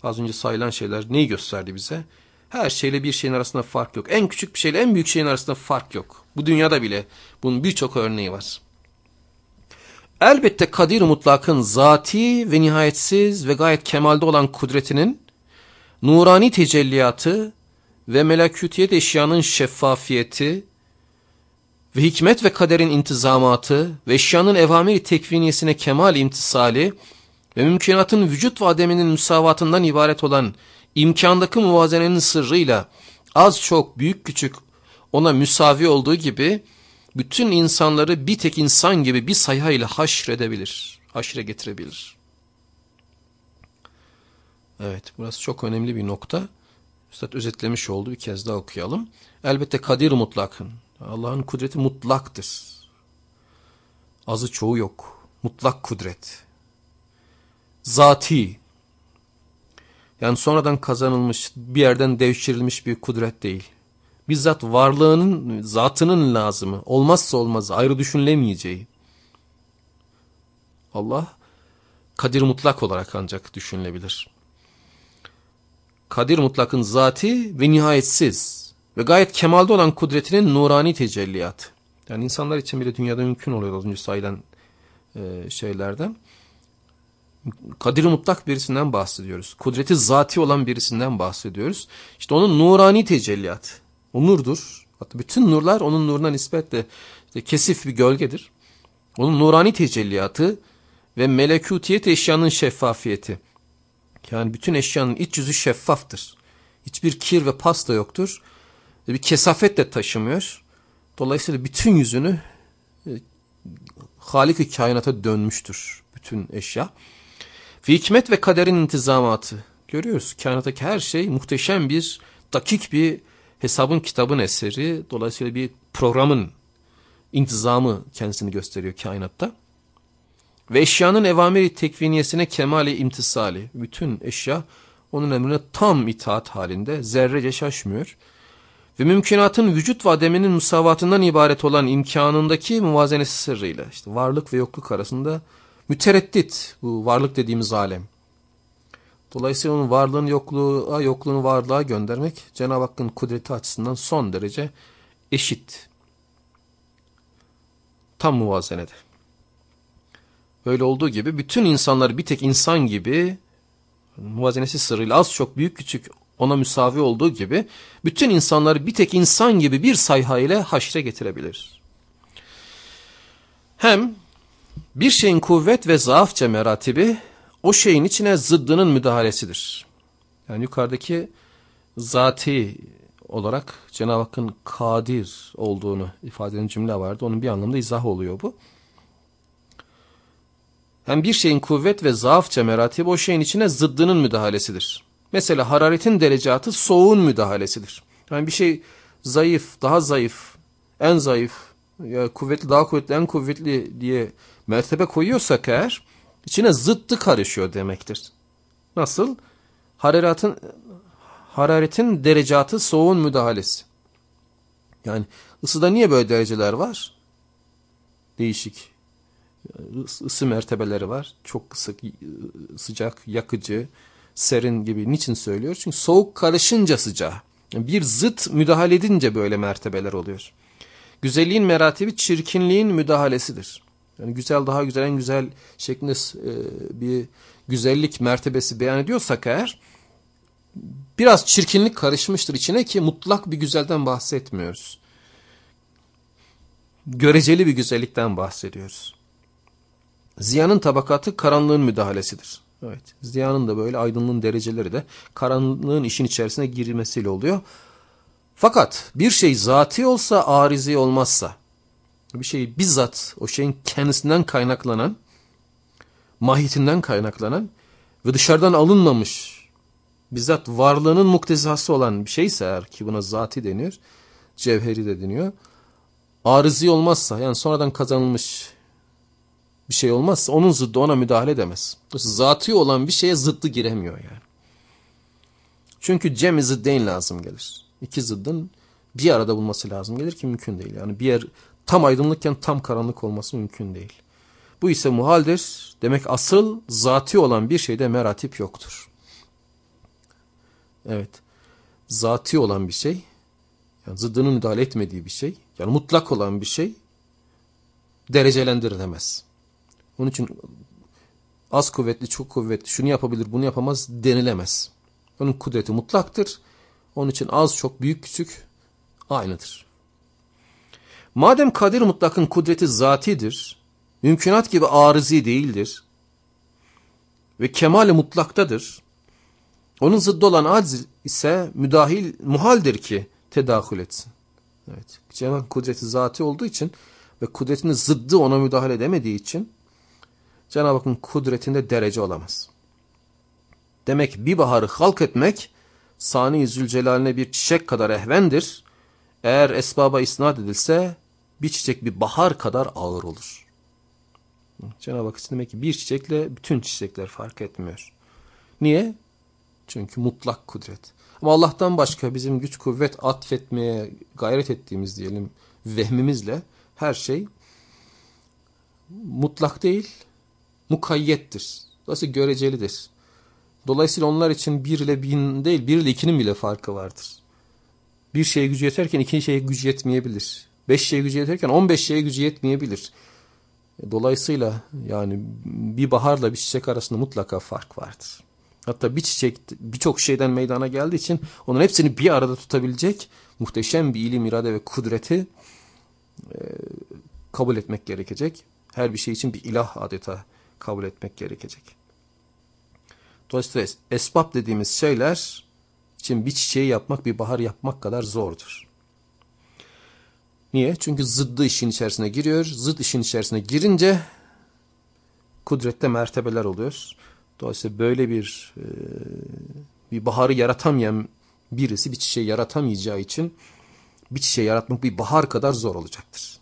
Az önce sayılan şeyler neyi gösterdi bize? Her şeyle bir şeyin arasında fark yok. En küçük bir şeyle en büyük şeyin arasında fark yok. Bu dünyada bile bunun birçok örneği var. Elbette kadir mutlakın zati ve nihayetsiz ve gayet kemalde olan kudretinin nurani tecelliyatı ve melekutiyet eşyanın şeffafiyeti ve hikmet ve kaderin intizamatı ve eşyanın evamiri tekviniyesine kemal imtisali ve mümkünatın vücut ve ademinin müsavatından ibaret olan imkandaki muvazenenin sırrıyla az çok büyük küçük ona müsavi olduğu gibi bütün insanları bir tek insan gibi bir sayha haşredebilir, haşre getirebilir. Evet burası çok önemli bir nokta. Üstad özetlemiş oldu bir kez daha okuyalım. Elbette kadir mutlakın. Allah'ın kudreti mutlaktır. Azı çoğu yok. Mutlak kudret. Zati. Yani sonradan kazanılmış, bir yerden devşirilmiş bir kudret değil. Bizzat varlığının, zatının lazımı. Olmazsa olmaz, ayrı düşünülemeyeceği. Allah kadir mutlak olarak ancak düşünülebilir. Kadir mutlakın zati ve nihayetsiz ve gayet kemalde olan kudretinin nurani tecelliyatı. Yani insanlar için bile dünyada mümkün oluyor az önce sayılan e, şeylerden. Kadir mutlak birisinden bahsediyoruz. Kudreti zati olan birisinden bahsediyoruz. İşte onun nurani tecelliyatı. O nurdur. Hatta bütün nurlar onun nuruna nispetle işte kesif bir gölgedir. Onun nurani tecelliyatı ve melekutiyet eşyanın şeffafiyeti. Yani bütün eşyanın iç yüzü şeffaftır. Hiçbir kir ve pasta yoktur. Bir kesafet de taşımıyor. Dolayısıyla bütün yüzünü e, Halik-i kainata dönmüştür bütün eşya. Ve hikmet ve kaderin intizamatı. Görüyoruz kainattaki her şey muhteşem bir, dakik bir hesabın kitabın eseri. Dolayısıyla bir programın intizamı kendisini gösteriyor kainatta. Ve eşyanın evamiri tekviniyesine kemali imtisali. Bütün eşya onun emrine tam itaat halinde zerrece şaşmıyor. Ve mümkünatın vücut ve ademinin musavatından ibaret olan imkanındaki muvazenesi sırrıyla işte varlık ve yokluk arasında mütereddit bu varlık dediğimiz alem. Dolayısıyla onun varlığın yokluğa, yokluğunu varlığa göndermek Cenab-ı Hakk'ın kudreti açısından son derece eşit. Tam muvazenede. Böyle olduğu gibi bütün insanlar bir tek insan gibi muvazenesi sırrıyla az çok büyük küçük ona müsavi olduğu gibi bütün insanları bir tek insan gibi bir sayha ile haşre getirebilir. Hem bir şeyin kuvvet ve zaafça meratibi o şeyin içine zıddının müdahalesidir. Yani yukarıdaki zati olarak Cenab-ı Hakk'ın kadir olduğunu ifade eden cümle vardı. Onun bir anlamda izah oluyor bu. Hem bir şeyin kuvvet ve zaafça meratibi o şeyin içine zıddının müdahalesidir. Mesela hararetin derecatı soğuğun müdahalesidir. Yani bir şey zayıf, daha zayıf, en zayıf, ya kuvvetli, daha kuvvetli, en kuvvetli diye mertebe koyuyorsak eğer içine zıttı karışıyor demektir. Nasıl? Hararetin, hararetin derecatı soğuğun müdahalesi. Yani ısıda niye böyle dereceler var? Değişik. ısı mertebeleri var. Çok sık, sıcak, yakıcı, serin gibi. Niçin söylüyor? Çünkü soğuk karışınca sıcağı. Bir zıt müdahale edince böyle mertebeler oluyor. Güzelliğin meratibi çirkinliğin müdahalesidir. Yani güzel daha güzel en güzel şeklinde e, bir güzellik mertebesi beyan ediyorsak eğer biraz çirkinlik karışmıştır içine ki mutlak bir güzelden bahsetmiyoruz. Göreceli bir güzellikten bahsediyoruz. Ziyanın tabakatı karanlığın müdahalesidir. Evet, ziyanın da böyle aydınlığın dereceleri de karanlığın işin içerisine girmesiyle oluyor. Fakat bir şey zati olsa arizi olmazsa bir şey bizzat o şeyin kendisinden kaynaklanan, mahiyetinden kaynaklanan ve dışarıdan alınmamış, bizzat varlığının muktezası olan bir şeyse eğer ki buna zati deniyor, cevheri de deniyor. arızi olmazsa yani sonradan kazanılmış bir şey olmazsa onun zıddı ona müdahale edemez. Zatı olan bir şeye zıddı giremiyor yani. Çünkü cem zıddeyn lazım gelir. İki zıddın bir arada bulması lazım gelir ki mümkün değil. Yani bir yer tam aydınlıkken tam karanlık olması mümkün değil. Bu ise muhaldir. Demek asıl zati olan bir şeyde meratip yoktur. Evet. Zati olan bir şey, yani zıddının müdahale etmediği bir şey, yani mutlak olan bir şey derecelendirilemez. Onun için az kuvvetli, çok kuvvetli, şunu yapabilir, bunu yapamaz denilemez. Onun kudreti mutlaktır. Onun için az, çok, büyük, küçük aynıdır. Madem kadir mutlakın kudreti zatidir, mümkünat gibi arızi değildir ve kemali mutlaktadır, onun zıddı olan acz ise müdahil, muhaldir ki tedahül etsin. Evet. Cenab-ı kudreti zati olduğu için ve kudretinin zıddı ona müdahale edemediği için Cenab-ı Hakk'ın kudretinde derece olamaz. Demek bir baharı halk etmek Sani Zülcelal'ine bir çiçek kadar ehvendir. Eğer esbaba isnat edilse bir çiçek bir bahar kadar ağır olur. Cenab-ı Hak demek ki bir çiçekle bütün çiçekler fark etmiyor. Niye? Çünkü mutlak kudret. Ama Allah'tan başka bizim güç kuvvet atfetmeye gayret ettiğimiz diyelim vehmimizle her şey mutlak değil, mukayyettir. Dolayısıyla görecelidir. Dolayısıyla onlar için bir ile bin değil, bir ile ikinin bile farkı vardır. Bir şeye gücü yeterken ikinci şeye gücü yetmeyebilir. Beş şeye gücü yeterken on beş şeye gücü yetmeyebilir. Dolayısıyla yani bir baharla bir çiçek arasında mutlaka fark vardır. Hatta bir çiçek birçok şeyden meydana geldiği için onun hepsini bir arada tutabilecek muhteşem bir ilim, irade ve kudreti e, kabul etmek gerekecek. Her bir şey için bir ilah adeta kabul etmek gerekecek. Dolayısıyla esbab dediğimiz şeyler için bir çiçeği yapmak, bir bahar yapmak kadar zordur. Niye? Çünkü zıddı işin içerisine giriyor. Zıd işin içerisine girince kudrette mertebeler oluyor. Dolayısıyla böyle bir e, bir baharı yaratamayan birisi bir çiçeği yaratamayacağı için bir çiçeği yaratmak bir bahar kadar zor olacaktır.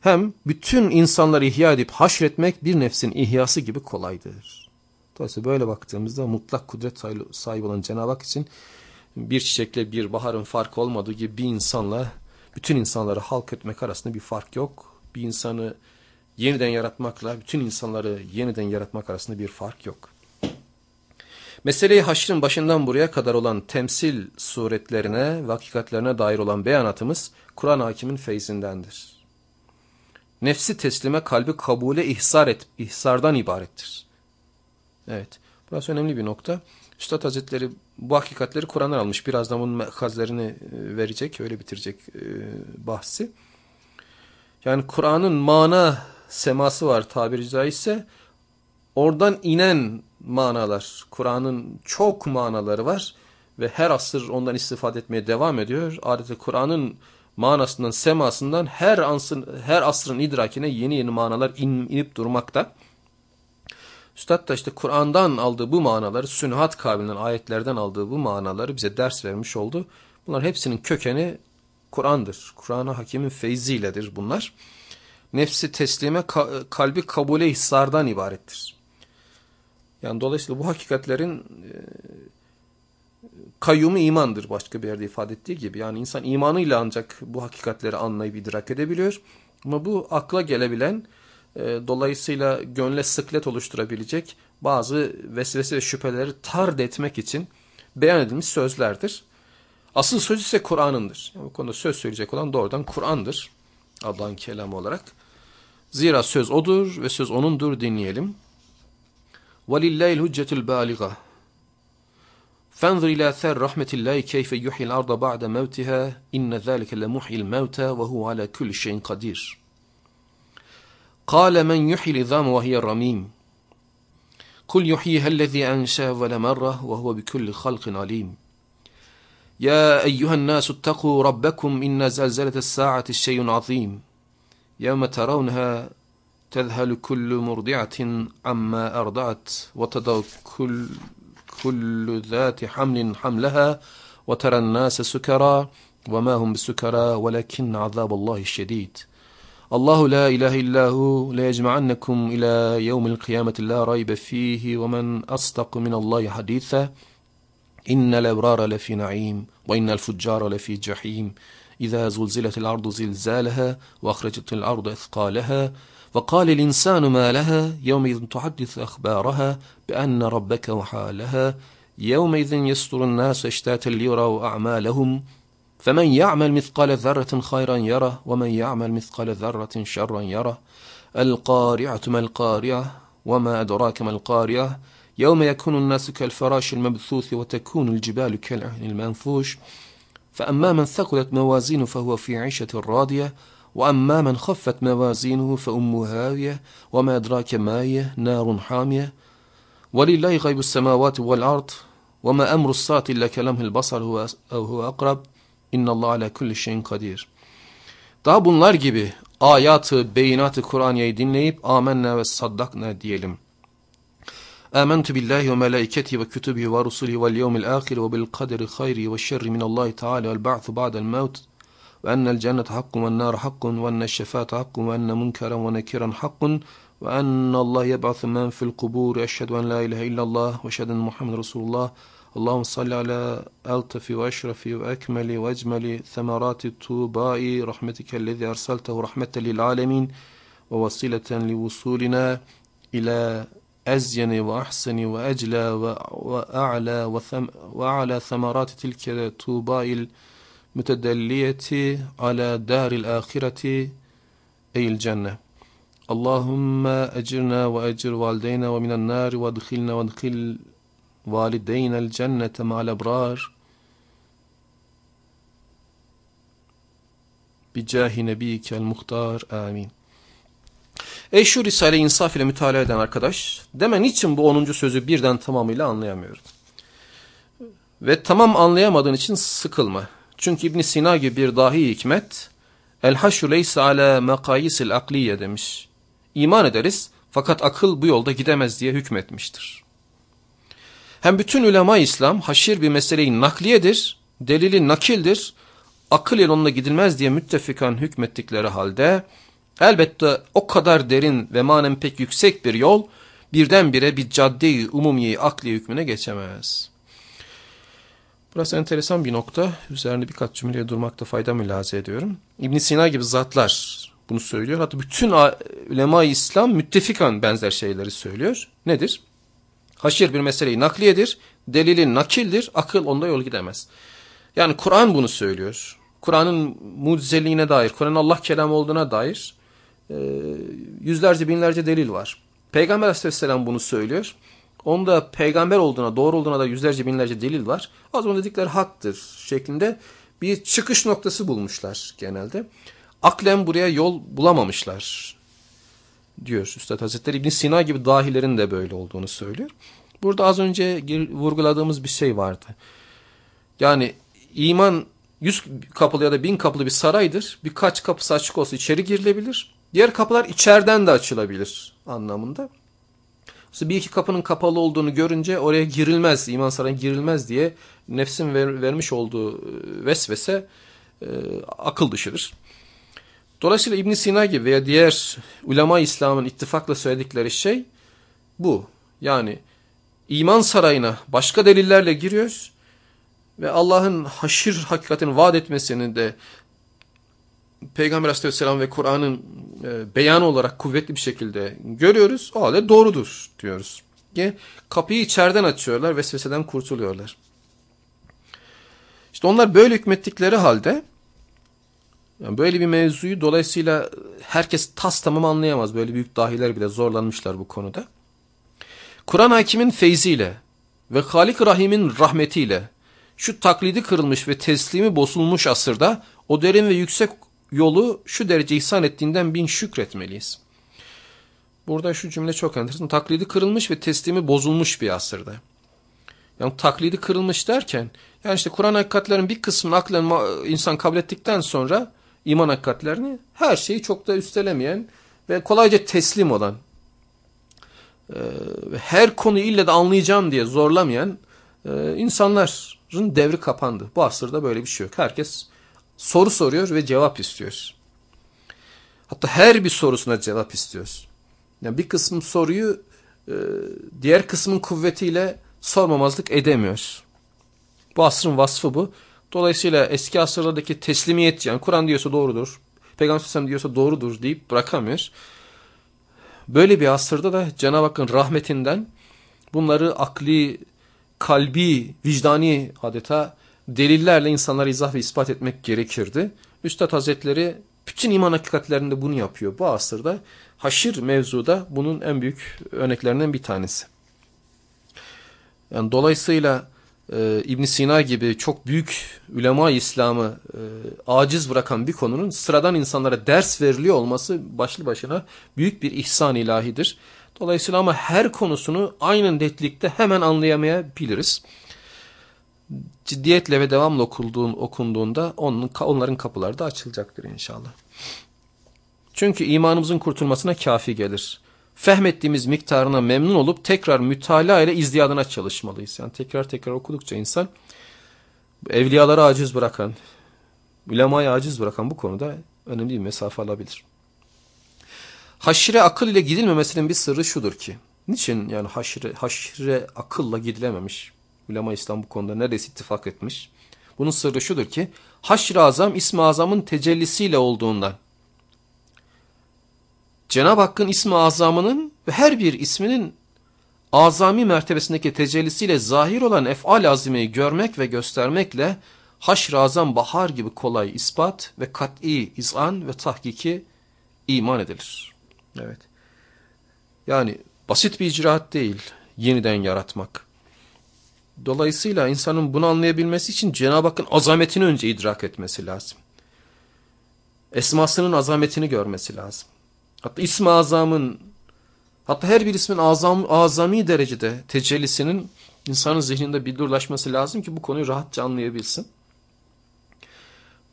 Hem bütün insanları ihya edip haşretmek bir nefsin ihyası gibi kolaydır. Dolayısıyla böyle baktığımızda mutlak kudret sahibi olan Cenab-ı Hak için bir çiçekle bir baharın farkı olmadığı gibi bir insanla bütün insanları halk etmek arasında bir fark yok. Bir insanı yeniden yaratmakla bütün insanları yeniden yaratmak arasında bir fark yok. Meseleyi haşrın başından buraya kadar olan temsil suretlerine ve hakikatlerine dair olan beyanatımız Kur'an hakimin feyzindendir. Nefsi teslime kalbi kabule ihsar et, ihsardan ibarettir. Evet. Burası önemli bir nokta. Üstad Hazretleri bu hakikatleri Kur'an'dan almış. Birazdan bunun mekazlerini verecek, öyle bitirecek e, bahsi. Yani Kur'an'ın mana seması var tabiri caizse. Oradan inen manalar, Kur'an'ın çok manaları var ve her asır ondan istifade etmeye devam ediyor. Adeta Kur'an'ın manasından, semasından her, ansın, her asrın idrakine yeni yeni manalar in, inip durmakta. Üstad da işte Kur'an'dan aldığı bu manaları, sünhat kabilinden, ayetlerden aldığı bu manaları bize ders vermiş oldu. Bunlar hepsinin kökeni Kur'an'dır. Kur'an-ı Hakim'in feyziyledir bunlar. Nefsi teslime, kalbi kabule hisardan ibarettir. Yani dolayısıyla bu hakikatlerin e, kayyumu imandır başka bir yerde ifade ettiği gibi. Yani insan imanıyla ancak bu hakikatleri anlayıp idrak edebiliyor. Ama bu akla gelebilen dolayısıyla gönle sıklet oluşturabilecek bazı vesvese ve şüpheleri tard etmek için beyan edilmiş sözlerdir. Asıl söz ise Kur'an'ındır. Yani bu konuda söz söyleyecek olan doğrudan Kur'an'dır. Allah'ın kelamı olarak. Zira söz odur ve söz onundur dinleyelim. وَلِلَّهِ الْهُجَّةُ الْبَالِغَةِ فانظر إلى أثار رحمة الله كيف يحيي الأرض بعد موتها إن ذلك لمحيي الموتى وهو على كل شيء قدير قال من يحيي العظام وهي الرميم. قل يحييها الذي أنشأ ولا مرة وهو بكل خلق عليم. يا أيها الناس اتقوا ربكم إن زلزلة الساعة شيء عظيم. يوم ترونها تذهل كل مرضعة عما أرضعت وتضع كل كل ذات حمل حملها وترى الناس سكرى وما هم بسكرى ولكن عذاب الله شديد. الله لا إله إلا هو ليجمعنكم إلى يوم القيامة لا ريب فيه ومن أصدق من الله حديثا إن الأبرار لفي نعيم وإن الفجار لفي جحيم. إذا زلزلت الأرض زلزالها وأخرجت الأرض أثقالها وقال الإنسان ما لها يومئذ تحدث أخبارها بأن ربك وحالها يومئذ يستر الناس اشتاتا ليروا أعمالهم. فمن يعمل مثقال ذرة خيرا يره ومن يعمل مثقال ذرة شرا يره. القارعة ما القارعة وما أدراك ما القارعة. يوم يكون الناس كالفراش المبثوث وتكون الجبال كالعهن المنفوش. فأما من ثقلت موازينه فهو في عيشة راضية. وأما من خفت موازينه فأمه هاوية. وما أدراك ما هي نار حامية. ولله غيب السماوات والأرض. وما أمر الساعة إلا كلمه البصر هو أو هو أقرب. İnnallâhe ala kulli şeyin kadir. Daha bunlar gibi ayatı, beyinatı Kur'an'yı dinleyip amenne ve saddakne diyelim. Âmentü billahi ve melaiketi ve kütübü ve rusulü vel yevmil âhir ve bil kaderi hayri ve şerri minallahi teâlâ vel ba'thu ba'del mevt ve ennel cennete hakkun ve nâr hakkun ve enne şefâte hakkun ve enne munkeren ve nekiren hakkun ve enne Allah yeb'athu men fil kubur eşhedü en la ilahe illallah ve şedden Muhammed Resulullah اللهم صل على ألطف وأشرف وأكمل وأجمل ثمرات الطوباء رحمتك الذي أرسلته رحمة للعالمين ووسيلة لوصولنا إلى أزين وأحسن وأجلى وأعلى, وثم وأعلى ثمرات تلك الطوباء المتدلية على دار الآخرة أي الجنة. اللهم أجرنا وأجر والدينا ومن النار وادخلنا وادخل valideynel cennete ma'al ebrar bicahi nebiyikel muhtar amin. Ey şu Risale insaf ile mütalaa eden arkadaş, deme niçin bu 10. sözü birden tamamıyla anlayamıyorum. Ve tamam anlayamadığın için sıkılma. Çünkü İbn Sina gibi bir dahi hikmet, el haşu leysa ala mekayisil akliye demiş. İman ederiz fakat akıl bu yolda gidemez diye hükmetmiştir. Hem bütün ulema İslam haşir bir meseleyi nakliyedir, delili nakildir, akıl yolunda gidilmez diye müttefikan hükmettikleri halde elbette o kadar derin ve manen pek yüksek bir yol birdenbire bir cadde-i umumiye akli hükmüne geçemez. Burası enteresan bir nokta. Üzerinde birkaç cümleye durmakta fayda mülaze ediyorum. ibn Sina gibi zatlar bunu söylüyor. Hatta bütün ulema İslam müttefikan benzer şeyleri söylüyor. Nedir? Haşir bir meseleyi nakliyedir, delili nakildir, akıl onda yol gidemez. Yani Kur'an bunu söylüyor. Kur'an'ın mucizeliğine dair, Kur'an'ın Allah kelamı olduğuna dair e, yüzlerce binlerce delil var. Peygamber aleyhisselam bunu söylüyor. Onda peygamber olduğuna, doğru olduğuna da yüzlerce binlerce delil var. Az önce dedikleri haktır şeklinde bir çıkış noktası bulmuşlar genelde. Aklen buraya yol bulamamışlar diyor Üstad Hazretleri. İbn Sina gibi dahilerin de böyle olduğunu söylüyor. Burada az önce vurguladığımız bir şey vardı. Yani iman yüz kapılı ya da bin kapılı bir saraydır. Birkaç kapısı açık olsa içeri girilebilir. Diğer kapılar içeriden de açılabilir anlamında. İşte bir iki kapının kapalı olduğunu görünce oraya girilmez, iman sarayına girilmez diye nefsin ver, vermiş olduğu e, vesvese e, akıl dışıdır. Dolayısıyla İbn Sina gibi veya diğer ulema İslam'ın ittifakla söyledikleri şey bu. Yani iman sarayına başka delillerle giriyoruz ve Allah'ın haşir hakikatini vaat etmesini de Peygamber Aleyhisselam ve Kur'an'ın e, beyanı olarak kuvvetli bir şekilde görüyoruz. O halde doğrudur diyoruz. Ki kapıyı içeriden açıyorlar, vesveseden kurtuluyorlar. İşte onlar böyle hükmettikleri halde yani böyle bir mevzuyu dolayısıyla herkes tas tamam anlayamaz. Böyle büyük dahiler bile zorlanmışlar bu konuda. Kur'an hakimin feyziyle ve Halik Rahim'in rahmetiyle şu taklidi kırılmış ve teslimi bozulmuş asırda o derin ve yüksek yolu şu derece ihsan ettiğinden bin şükretmeliyiz. Burada şu cümle çok enteresan. Taklidi kırılmış ve teslimi bozulmuş bir asırda. Yani taklidi kırılmış derken yani işte Kur'an hakikatlerin bir kısmını aklen insan kabul ettikten sonra iman hakikatlerini her şeyi çok da üstelemeyen ve kolayca teslim olan e, her konuyu ille de anlayacağım diye zorlamayan e, insanların devri kapandı. Bu asırda böyle bir şey yok. Herkes soru soruyor ve cevap istiyor. Hatta her bir sorusuna cevap istiyoruz. Yani bir kısım soruyu e, diğer kısmın kuvvetiyle sormamazlık edemiyoruz. Bu asrın vasfı bu. Dolayısıyla eski asırlardaki teslimiyet yani Kur'an diyorsa doğrudur, Peygamber Aleyhisselam diyorsa doğrudur deyip bırakamıyoruz. Böyle bir asırda da Cenab-ı Hakk'ın rahmetinden bunları akli, kalbi, vicdani adeta delillerle insanlara izah ve ispat etmek gerekirdi. Üstad Hazretleri bütün iman hakikatlerinde bunu yapıyor. Bu asırda haşir mevzuda bunun en büyük örneklerinden bir tanesi. Yani dolayısıyla e, ibn Sina gibi çok büyük ulema İslam'ı e, aciz bırakan bir konunun sıradan insanlara ders veriliyor olması başlı başına büyük bir ihsan ilahidir. Dolayısıyla ama her konusunu aynı netlikte hemen anlayamayabiliriz. Ciddiyetle ve devamlı okunduğun, okunduğunda onun, onların kapıları da açılacaktır inşallah. Çünkü imanımızın kurtulmasına kafi gelir fehmettiğimiz miktarına memnun olup tekrar mütalaa ile izdiyadına çalışmalıyız. Yani tekrar tekrar okudukça insan evliyaları aciz bırakan, ulemayı aciz bırakan bu konuda önemli bir mesafe alabilir. Haşire akıl ile gidilmemesinin bir sırrı şudur ki, niçin yani haşire, haşire akılla gidilememiş? Ulema İslam bu konuda neredeyse ittifak etmiş. Bunun sırrı şudur ki, haşr-ı azam ismi azamın tecellisiyle olduğundan, Cenab-ı Hakk'ın ismi azamının ve her bir isminin azami mertebesindeki tecellisiyle zahir olan efal azimeyi görmek ve göstermekle haşr azam bahar gibi kolay ispat ve kat'i izan ve tahkiki iman edilir. Evet. Yani basit bir icraat değil yeniden yaratmak. Dolayısıyla insanın bunu anlayabilmesi için Cenab-ı Hakk'ın azametini önce idrak etmesi lazım. Esmasının azametini görmesi lazım. Hatta ismi azamın hatta her bir ismin azam, azami derecede tecellisinin insanın zihninde billurlaşması lazım ki bu konuyu rahatça anlayabilsin.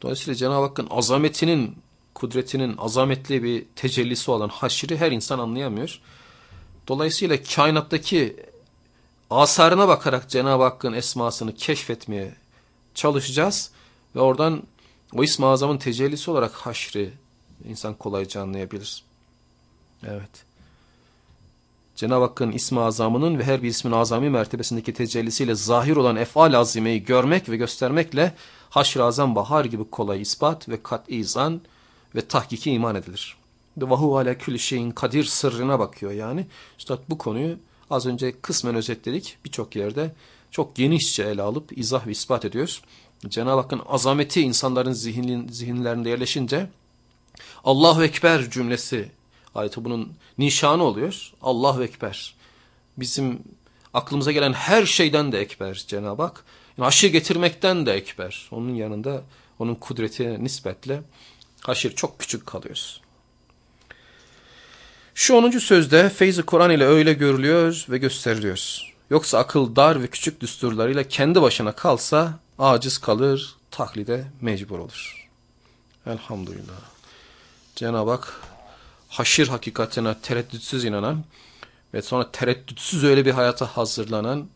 Dolayısıyla Cenab-ı Hakk'ın azametinin, kudretinin azametli bir tecellisi olan haşri her insan anlayamıyor. Dolayısıyla kainattaki asarına bakarak Cenab-ı Hakk'ın esmasını keşfetmeye çalışacağız. Ve oradan o ismi azamın tecellisi olarak haşri insan kolayca anlayabilir. Evet. Cenab-ı Hakk'ın ismi azamının ve her bir ismin azami mertebesindeki tecellisiyle zahir olan efal azimeyi görmek ve göstermekle haşr azam bahar gibi kolay ispat ve kat'i zan ve tahkiki iman edilir. Ve vahu ala külli şeyin kadir sırrına bakıyor yani. Üstad bu konuyu az önce kısmen özetledik. Birçok yerde çok genişçe ele alıp izah ve ispat ediyoruz. Cenab-ı Hakk'ın azameti insanların zihnin, zihinlerinde yerleşince Allahu Ekber cümlesi Ayeti bunun nişanı oluyor. Allahu Ekber. Bizim aklımıza gelen her şeyden de ekber Cenab-ı Hak. Yani haşir getirmekten de ekber. Onun yanında onun kudretine nispetle haşir çok küçük kalıyoruz. Şu 10. sözde feyzi Kur'an ile öyle görülüyor ve gösteriliyor. Yoksa akıl dar ve küçük düsturlarıyla kendi başına kalsa aciz kalır, taklide mecbur olur. Elhamdülillah. Cenab-ı Hak haşir hakikatine tereddütsüz inanan ve sonra tereddütsüz öyle bir hayata hazırlanan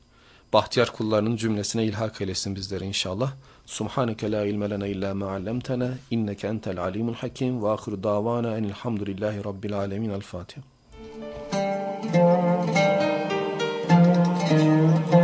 bahtiyar kullarının cümlesine ilhak eylesin bizleri inşallah. Subhaneke la ilme lena illa ma allamtana inneke entel alimul hakim ve ahiru davana enilhamdülillahi rabbil alemin. El Fatiha. Thank you.